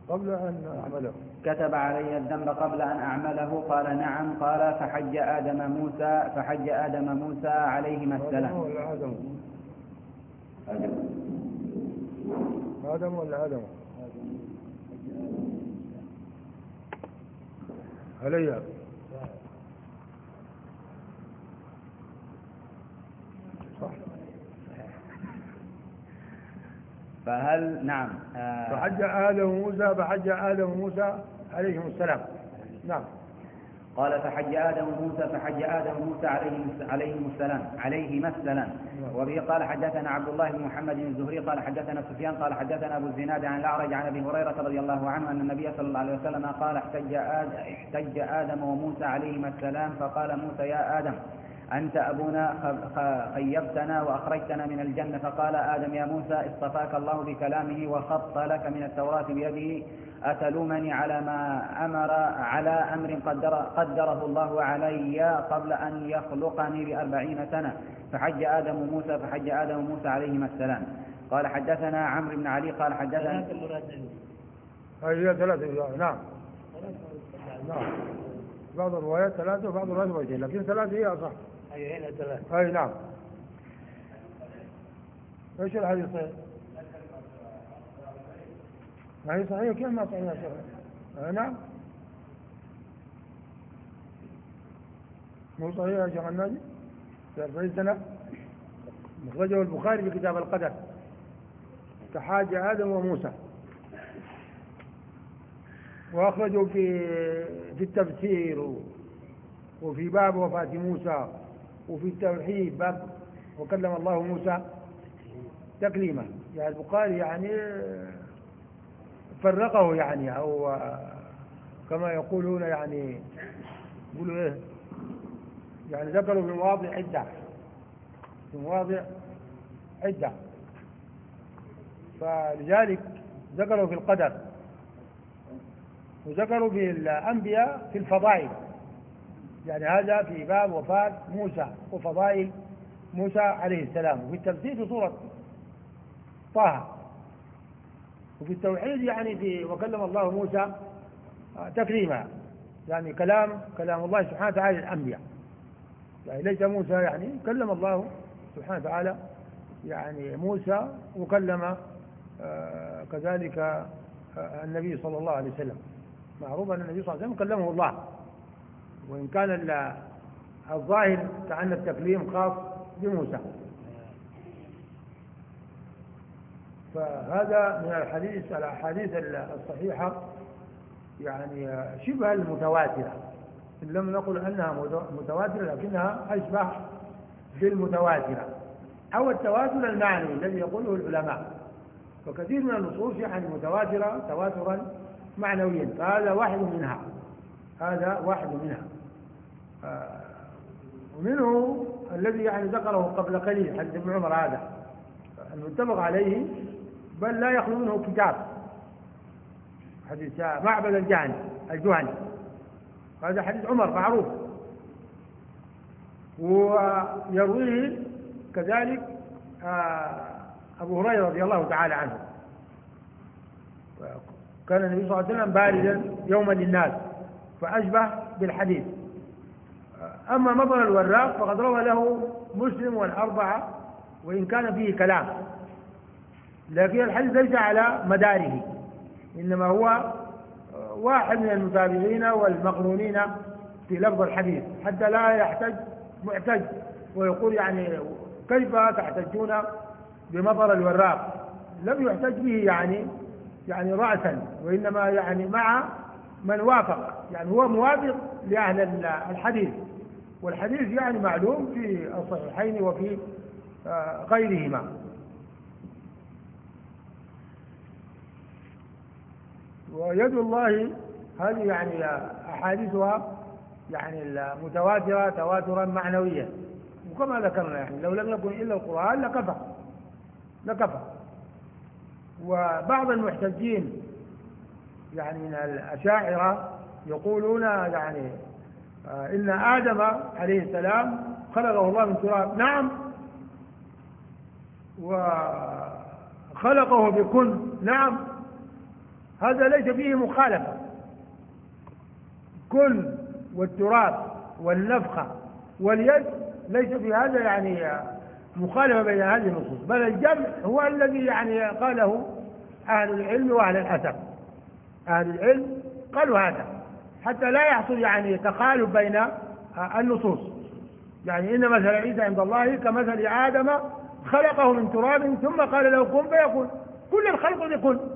قبل أن أعمله. كتب علي الذنب قبل أن أعمله قال نعم قال فحج آدم موسى فحج آدم موسى عليهما السلام آدم آدم آدم ولا آدم؟ علي. فهل نعم آه. فحج آدم موسى فحج آدم موسى عليهم السلام. نعم. قال فحج آدم موسى فحج آدم موسى عليهم عليهم السلام عليهما السلام. نعم. وبه قال حدثنا عبد الله بن محمد الزهري قال حدثنا سفيان قال حدثنا أبو الزناد عن الأعرج عن أبي هريرة رضي الله عنه أن النبي صلى الله عليه وسلم قال احتج آدم, احتج آدم وموسى عليهما السلام. فقال موسى يا آدم أنت أبونا خيبتنا وأخرجتنا من الجنة. فقال آدم يا موسى اصطفاك الله بكلامه وخط لك من التوراة بيده. أتلومني على ما أمر على أمر قدر قدره الله علي قبل أن يخلقني بأربعين سنة. فحج آدم موسى فحج آدم موسى عليهما السلام. قال حدثنا عمرو بن علي قال حدثنا هي ثلاثة نعم. نعم. بعض الروايات ثلاثة وبعض الروايات وجهين لكن ثلاثة هي أصح. أي هنا ثلاث أي نعم. إيش الحديث؟ صحيح؟ ما هي صحيح كيف ما صحيح شيخ؟ أي نعم. مو صحيح يا شيخ الناجي؟ في 40 سنة؟ مخرجه البخاري في كتاب القدر. كحاج آدم وموسى. وأخرجوا في في التفسير وفي باب وفاة موسى وفي التوحيد باب وكلم الله موسى تكليما. يعني البخاري يعني فرقه يعني أو كما يقولون يعني يقولوا إيه؟ يعني ذكروا في مواضع عدة في مواضع عدة. فلذلك ذكروا في القدر وذكروا في الأنبياء في الفضائل. يعني هذا في باب وفاة موسى وفضائل موسى عليه السلام. وفي التفسير في سورة طه. وفي التوحيد يعني في وكلم الله موسى تكريما. يعني كلام كلام الله سبحانه وتعالى للأنبياء. يعني ليس موسى يعني كلم الله سبحانه وتعالى. يعني موسى وكلم آه، كذلك آه، النبي صلى الله عليه وسلم. معروف أن النبي صلى الله عليه وسلم كلمه الله. وإن كان الظاهر كأن التكليم خاص بموسى. فهذا من الحديث الأحاديث الصحيحة يعني شبه المتواترة. إن لم نقل أنها متواترة لكنها أشبه بالمتواترة. أو التواتر المعنوي الذي يقوله العلماء. فكثير من النصوص يعني متواترة تواترا معنويا. فهذا واحد منها. هذا واحد منها. آه، ومنه الذي يعني ذكره قبل قليل حديث ابن عمر هذا. المتفق عليه بل لا يخلو منه كتاب. حديث معبد الجهني الجهني. هذا حديث عمر معروف. ويرويه كذلك آه، أبو هريرة رضي الله تعالى عنه. كان النبي صلى الله عليه وسلم باردا يوما للناس فأشبه بالحديث. أما مطر الوراق فقد روى له مسلم والأربعة وإن كان فيه كلام. لكن الحديث ليس على مداره إنما هو واحد من المتابعين والمقرونين في لفظ الحديث حتى لا يحتج معتج ويقول يعني كيف تحتجون بمطر الوراق؟ لم يحتج به يعني يعني رأسا وإنما يعني مع من وافق يعني هو موافق لأهل الحديث والحديث يعني معلوم في الصحيحين وفي آه، غيرهما. ويد الله هذه يعني أحاديثها يعني المتواترة تواترا معنويا؟ وكما ذكرنا يعني لو لم يكن إلا القرآن لكفى لكفى. وبعض المحتجين يعني من الأشاعرة يقولون يعني آه، إن آدم عليه السلام خلقه الله من تراب. نعم. وخلقه بكن. نعم. هذا ليس فيه مخالفة. كن والتراب والنفخة واليد ليس في هذا يعني مخالفة بين هذه النصوص بل الجمع هو الذي يعني قاله أهل العلم وأهل الأثر أهل العلم قالوا هذا حتى لا يحصل يعني تخالف بين النصوص. يعني إن مثل عيسى عند الله كمثل آدم خلقه من تراب ثم قال له كن فيكون. كل الخلق يكون.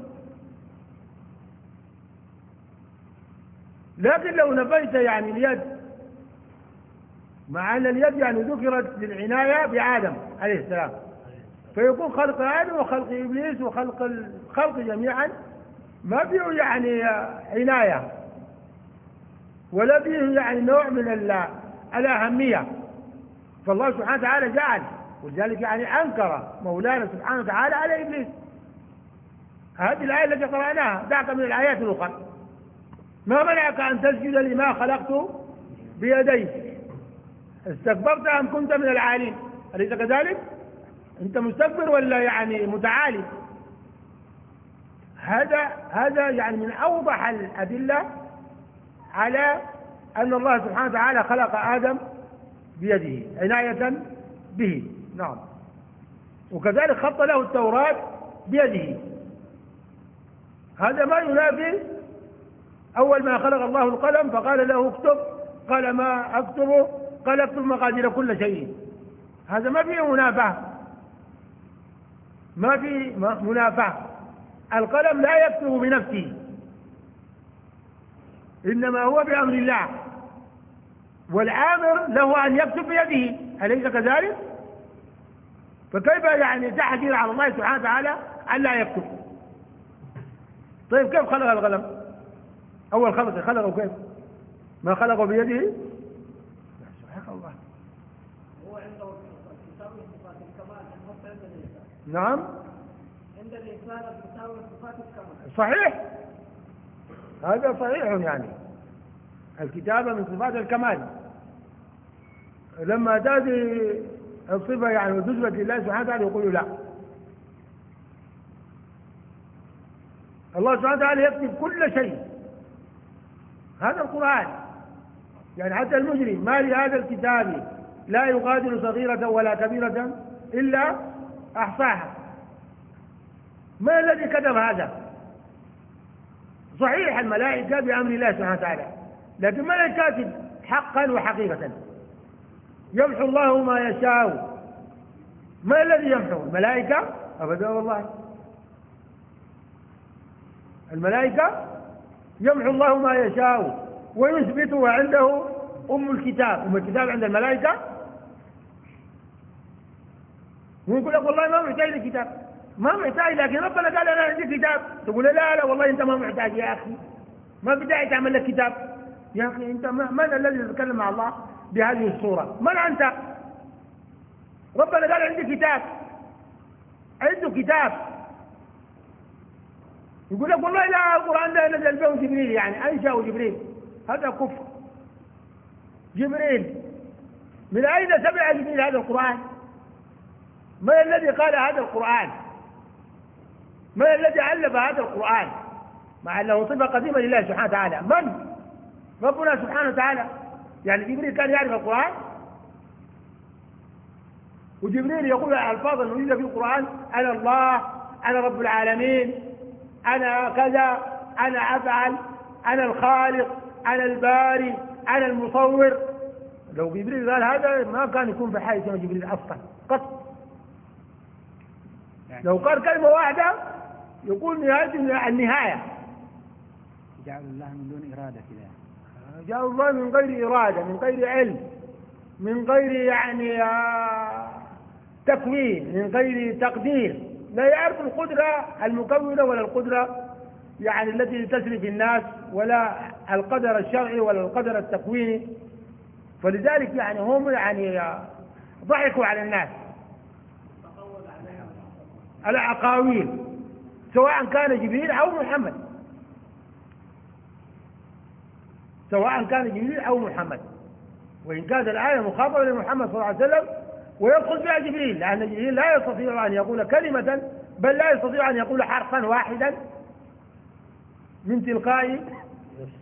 لكن لو نفيت يعني اليد مع أن اليد يعني ذكرت للعناية بآدم عليه السلام. فيكون خلق آدم وخلق إبليس وخلق الخلق جميعا ما فيه يعني عناية. ولا فيه يعني نوع من الأهمية. فالله سبحانه وتعالى جعل ولذلك يعني أنكر مولانا سبحانه وتعالى على إبليس. هذه الآية التي قرأناها دعك من الآيات الأخرى. ما منعك أن تسجد لما خلقت بيدي؟ استكبرت أم كنت من العالين؟ أليس كذلك؟ أنت مستكبر ولا يعني متعالي؟ هذا هذا يعني من أوضح الأدلة على أن الله سبحانه وتعالى خلق آدم بيده عناية به. نعم. وكذلك خط له التوراة بيده. هذا ما ينافي أول ما خلق الله القلم فقال له اكتب قال ما أكتبه؟ قال اكتب مقادير كل شيء. هذا ما فيه منافاة. ما في منافاة. القلم لا يكتب بنفسه. إنما هو بأمر الله. والآمر له أن يكتب بيده. أليس كذلك؟ فكيف يعني تحجر على الله سبحانه وتعالى أن لا يكتب؟ طيب كيف خلق القلم؟ أول خلق خلقه كيف؟ ما خلقه بيده؟ سبحان الله هو عنده صفات الكمال عند الإنسان. نعم. عند الإنسان الكتاب صفات الكمال. صحيح. هذا صحيح يعني. الكتابة من صفات الكمال. لما تأتي الصفة يعني وتثبت لله سبحانه وتعالى يقول لا. الله سبحانه وتعالى يكتب كل شيء. هذا القرآن. يعني حتى المجرم ما لهذا الكتاب لا يغادر صغيرة ولا كبيرة إلا أحصاها. ما الذي كتب هذا؟ صحيح الملائكة بأمر الله سبحانه وتعالى لكن من الكاتب حقا وحقيقة؟ يمحو الله ما يشاء. ما الذي يمحو؟ الملائكة؟ أبدا والله. الملائكة يمحو الله ما يشاء ويثبت وعنده أم الكتاب. أم الكتاب عند الملائكة؟ ويقول لك والله ما محتاج لكتاب. ما محتاج لكن ربنا قال أنا عندي كتاب. تقول لا لا والله أنت ما محتاج يا أخي. ما في داعي تعمل لك كتاب. يا أخي أنت من الذي يتكلم مع الله بهذه الصورة. من أنت؟ ربنا قال عندي كتاب. عنده كتاب. يقول لك والله لا القرآن ده نزل به جبريل يعني أنشأه جبريل هذا كفر. جبريل. من أين سمع جبريل هذا القرآن؟ من الذي قال هذا القرآن؟ من الذي ألف هذا القرآن؟ مع أنه صفة قديمة لله سبحانه وتعالى. من؟ ربنا سبحانه وتعالى. يعني جبريل كان يعرف القرآن؟ وجبريل يقول الفاظ الموجوده في القرآن أنا الله أنا رب العالمين. أنا كذا أنا أفعل أنا الخالق أنا الباري أنا المصور. لو جبريل قال هذا ما كان يكون في حاجة جبريل أصلا قط. يعني لو قال كلمة واحدة يقول نهاية النهاية. جعل الله من دون إرادة كذا جعل الله من غير إرادة من غير علم من غير يعني آه تكوين من غير تقدير. لا يعرف القدرة المكونة ولا القدرة يعني التي تسري في الناس ولا القدر الشرعي ولا القدر التكويني. فلذلك يعني هم يعني ضحكوا على الناس. العقاويل سواء كان جبريل أو محمد. سواء كان جبريل أو محمد. وإن كانت الآية مخاطبة لمحمد صلى الله عليه وسلم ويدخل فيها جبريل لأن جبريل لا يستطيع أن يقول كلمة بل لا يستطيع أن يقول حرفا واحدا من تلقاء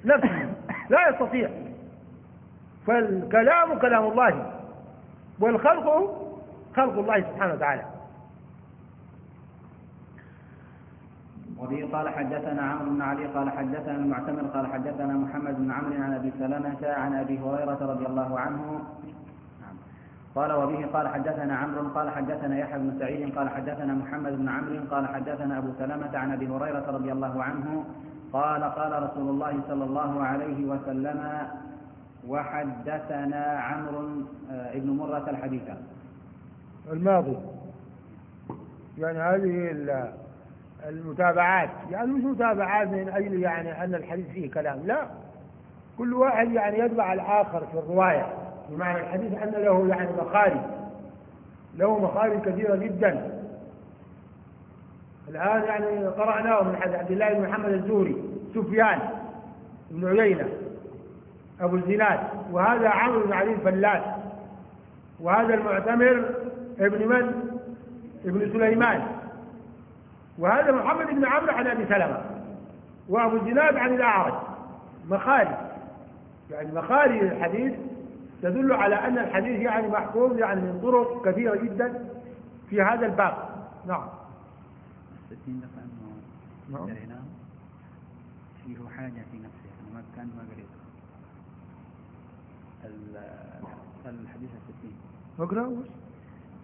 نفسه. لا يستطيع. فالكلام كلام الله والخلق خلق الله سبحانه وتعالى. وبه قال حدثنا عمرو بن علي قال حدثنا المعتمر قال حدثنا محمد بن عمرو عن أبي سلمة عن أبي هريرة رضي الله عنه قال وبه قال حدثنا عمرو قال حدثنا يحيى بن سعيد قال حدثنا محمد بن عمرو قال حدثنا أبو سلمة عن أبي هريرة رضي الله عنه قال قال رسول الله صلى الله عليه وسلم وحدثنا عمرو آه، بن مرة الحديث الماضي. يعني هذه المتابعات. يعني مش متابعات من أجل يعني أن الحديث فيه كلام لا. كل واحد يعني يتبع الآخر في الرواية. بمعنى الحديث أن له يعني مخارج. له مخارج كثيرة جدا. الآن يعني قرأناه من حديث عبد الله بن محمد الزهري سفيان بن عيينة أبو الزناد. وهذا عمرو بن علي الفلاس. وهذا المعتمر ابن من؟ ابن سليمان. وهذا محمد بن عمرو عن أبي سلمة. وأبو الزناد عن الأعرج. مخارج. يعني مخارج الحديث تدل على أن الحديث يعني محفوظ يعني من طرق كثيرة جدا في هذا الباب. نعم. نعم. فيه حاجة في نفسه أنا ما كان ما قريت الحديث الستين اقرأ.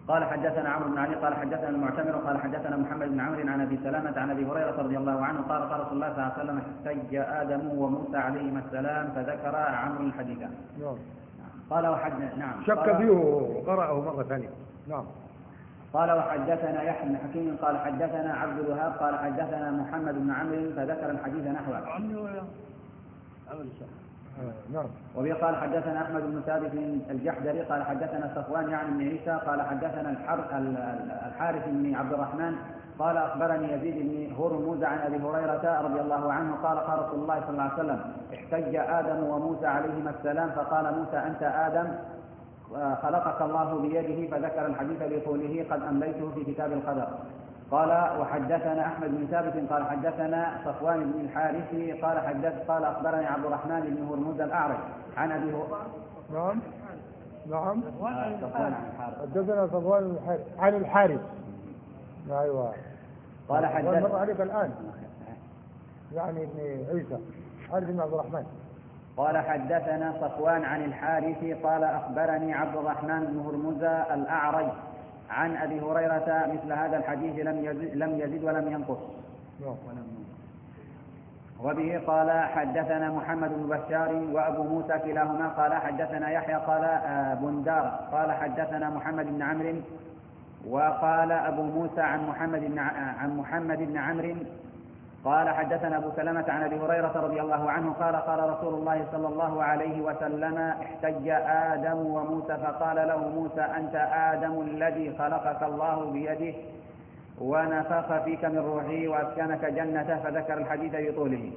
قال حدثنا عمرو بن علي قال حدثنا المعتمر قال حدثنا محمد بن عمرو عن أبي سلامة عن أبي هريرة رضي الله عنه قال قال رسول الله صلى الله عليه وسلم احتج آدم وموسى عليهما السلام فذكر عمرو الحديث. قال وحدث نعم. شك فيه وقرأه مرة ثانية. نعم. قال وحدثنا يحيى بن حكيم قال حدثنا عبد الوهاب قال حدثنا محمد بن عمرو فذكر الحديث نحوه. نعم. وبه قال حدثنا أحمد بن ثابت الجحدري قال حدثنا صفوان يعني بن عيسى قال حدثنا الحارث بن عبد الرحمن قال أخبرني يزيد بن هرمز عن أبي هريرة رضي الله عنه قال قال رسول الله صلى الله عليه وسلم احتج آدم وموسى عليهما السلام فقال موسى أنت آدم؟ خلقك الله بيده فذكر الحديث بقوله قد أمليته في كتاب القدر. قال وحدثنا أحمد بن ثابت قال حدثنا صفوان بن الحارث قال حدث قال أخبرني عبد الرحمن بن هرمز الأعرج عن أبي نعم. نعم. حدثنا صفوان بن الحارث عن الحارث. أيوه. قال حدث عليك الآن. يعني ابن عيسى. حارث بن عبد الرحمن. قال حدثنا صفوان عن الحارث قال أخبرني عبد الرحمن بن هرمز الأعرج عن أبي هريرة مثل هذا الحديث لم يزد لم يزد ولم ينقص. نعم. وبه قال حدثنا محمد بن بشار وأبو موسى كلاهما قال حدثنا يحيى قال آه، بندار. قال حدثنا محمد بن عمرو وقال أبو موسى عن محمد بن عن محمد بن عمرو قال حدثنا أبو سلمة عن أبي هريرة رضي الله عنه قال قال رسول الله صلى الله عليه وسلم احتج آدم وموسى فقال له موسى أنت آدم الذي خلقك الله بيده ونفخ فيك من روحه وأسكنك جنته فذكر الحديث بطوله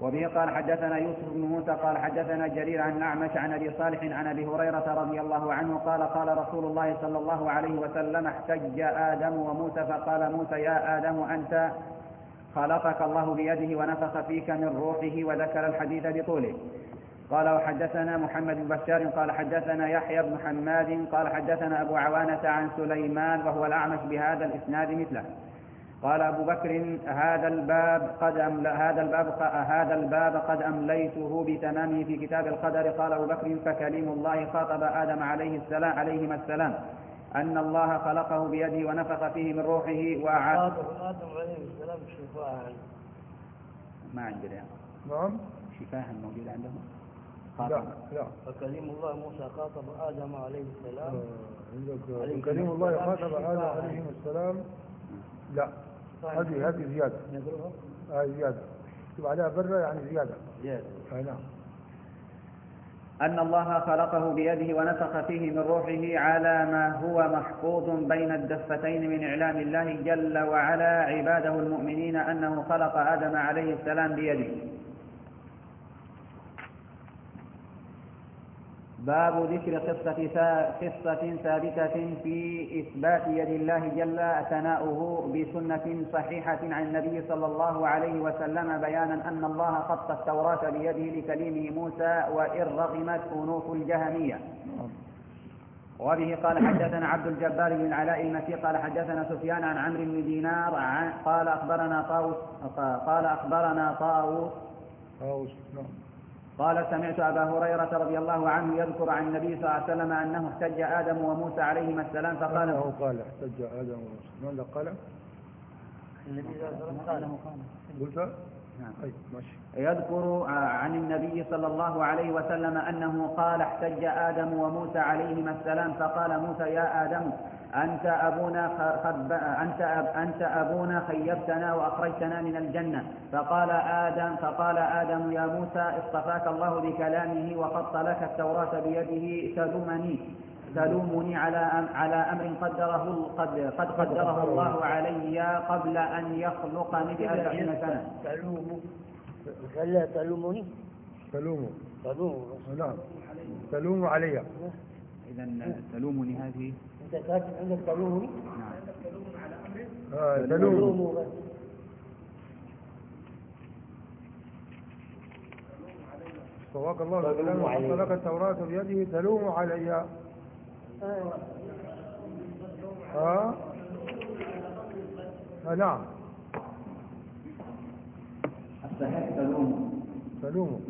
وبه قال حدثنا يوسف بن موسى قال حدثنا جرير عن الأعمش عن أبي صالح عن أبي هريرة رضي الله عنه قال قال رسول الله صلى الله عليه وسلم احتج آدم وموسى فقال موسى يا آدم أنت خلقك الله بيده ونفخ فيك من روحه وذكر الحديث بطوله. قال وحدثنا محمد بن بشار قال حدثنا يحيى بن حماد قال حدثنا أبو عوانة عن سليمان وهو الأعمش بهذا الإسناد مثله. قال أبو بكر هذا الباب قد أملا هذا الباب هذا الباب قد أمليته بتمامه في كتاب القدر. قال أبو بكر فكليم الله خاطب آدم عليه السلام عليهما السلام أن الله خلقه بيده ونفخ فيه من روحه وأعاد آدم عليه السلام شفاء ما عندنا نعم. شفاه موجود عندهم؟ لا لا. فكليم الله موسى خاطب آدم عليه السلام. عندك عليه كريم الله خاطب. آدم عليه السلام؟ لا. هذه هذه زيادة. نقرأها؟ هذه زيادة. تكتب عليها برة يعني زيادة. زيادة. أي نعم. أن الله خلقه بيده ونفخ فيه من روحه على ما هو محفوظ بين الدفتين من إعلام الله جل وعلا عباده المؤمنين أنه خلق آدم عليه السلام بيده. باب ذكر قصة قصة ثابتة في إثبات يد الله جل ثناؤه بسنة صحيحة عن النبي صلى الله عليه وسلم بيانا أن الله خط التوراة بيده لكليمه موسى وإن رغمت أنوف الجهمية. وبه قال حدثنا عبد الجبار بن العلاء المكي قال حدثنا سفيان عن عمرو بن دينار قال أخبرنا طاووس قال أخبرنا طاووس. هاوس نعم. قال سمعت أبا هريرة رضي الله عنه يذكر عن النبي صلى الله عليه وسلم أنه احتج آدم وموسى عليهما السلام فقال أنه قال احتج آدم وموسى ماذا قال؟ النبي صلى الله عليه وسلم قال قلت؟ نعم. ماشي يذكر عن النبي صلى الله عليه وسلم أنه قال احتج آدم وموسى عليهما السلام فقال موسى يا آدم أنت أبونا خب أنت أب أنت أبونا خيبتنا وأخرجتنا من الجنة. فقال آدم فقال آدم يا موسى اصطفاك الله بكلامه وخط لك التوراة بيده تلومني تلومني على أم- على أمر قدره قد قد قدره الله علي قبل أن يخلقني بأربعين سنة. تلوم خلى تلومني؟ تلومه. تلوم نعم. تلوم علي. إذا تلومني هذه انت كاتب عندك تلومني نعم آه تلوم تلوم بس صواك الله تلوم بكلامه علي. حط لك التوراة بيده تلوم علي آه. ها آه نعم. الصحيح تلومه تلومه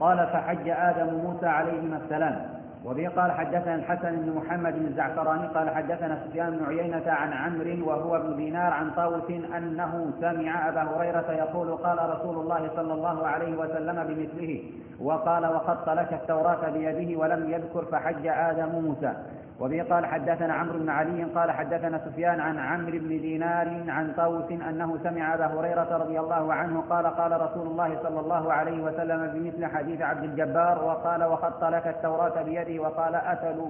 قال فحج آدم موسى عليهما السلام. وبه قال حدثنا الحسن بن محمد بن الزعفراني قال حدثنا سفيان بن عيينة عن عمرو وهو ابن دينار عن طاووس أنه سمع أبا هريرة يقول قال رسول الله صلى الله عليه وسلم بمثله وقال وخط لك التوراة بيده ولم يذكر فحج آدم موسى. وبه قال حدثنا عمرو بن علي قال حدثنا سفيان عن عمرو بن دينار عن طاووس أنه سمع أبا هريرة رضي الله عنه قال قال رسول الله صلى الله عليه وسلم بمثل حديث عبد الجبار وقال وخط لك التوراة بيده وقال أتلو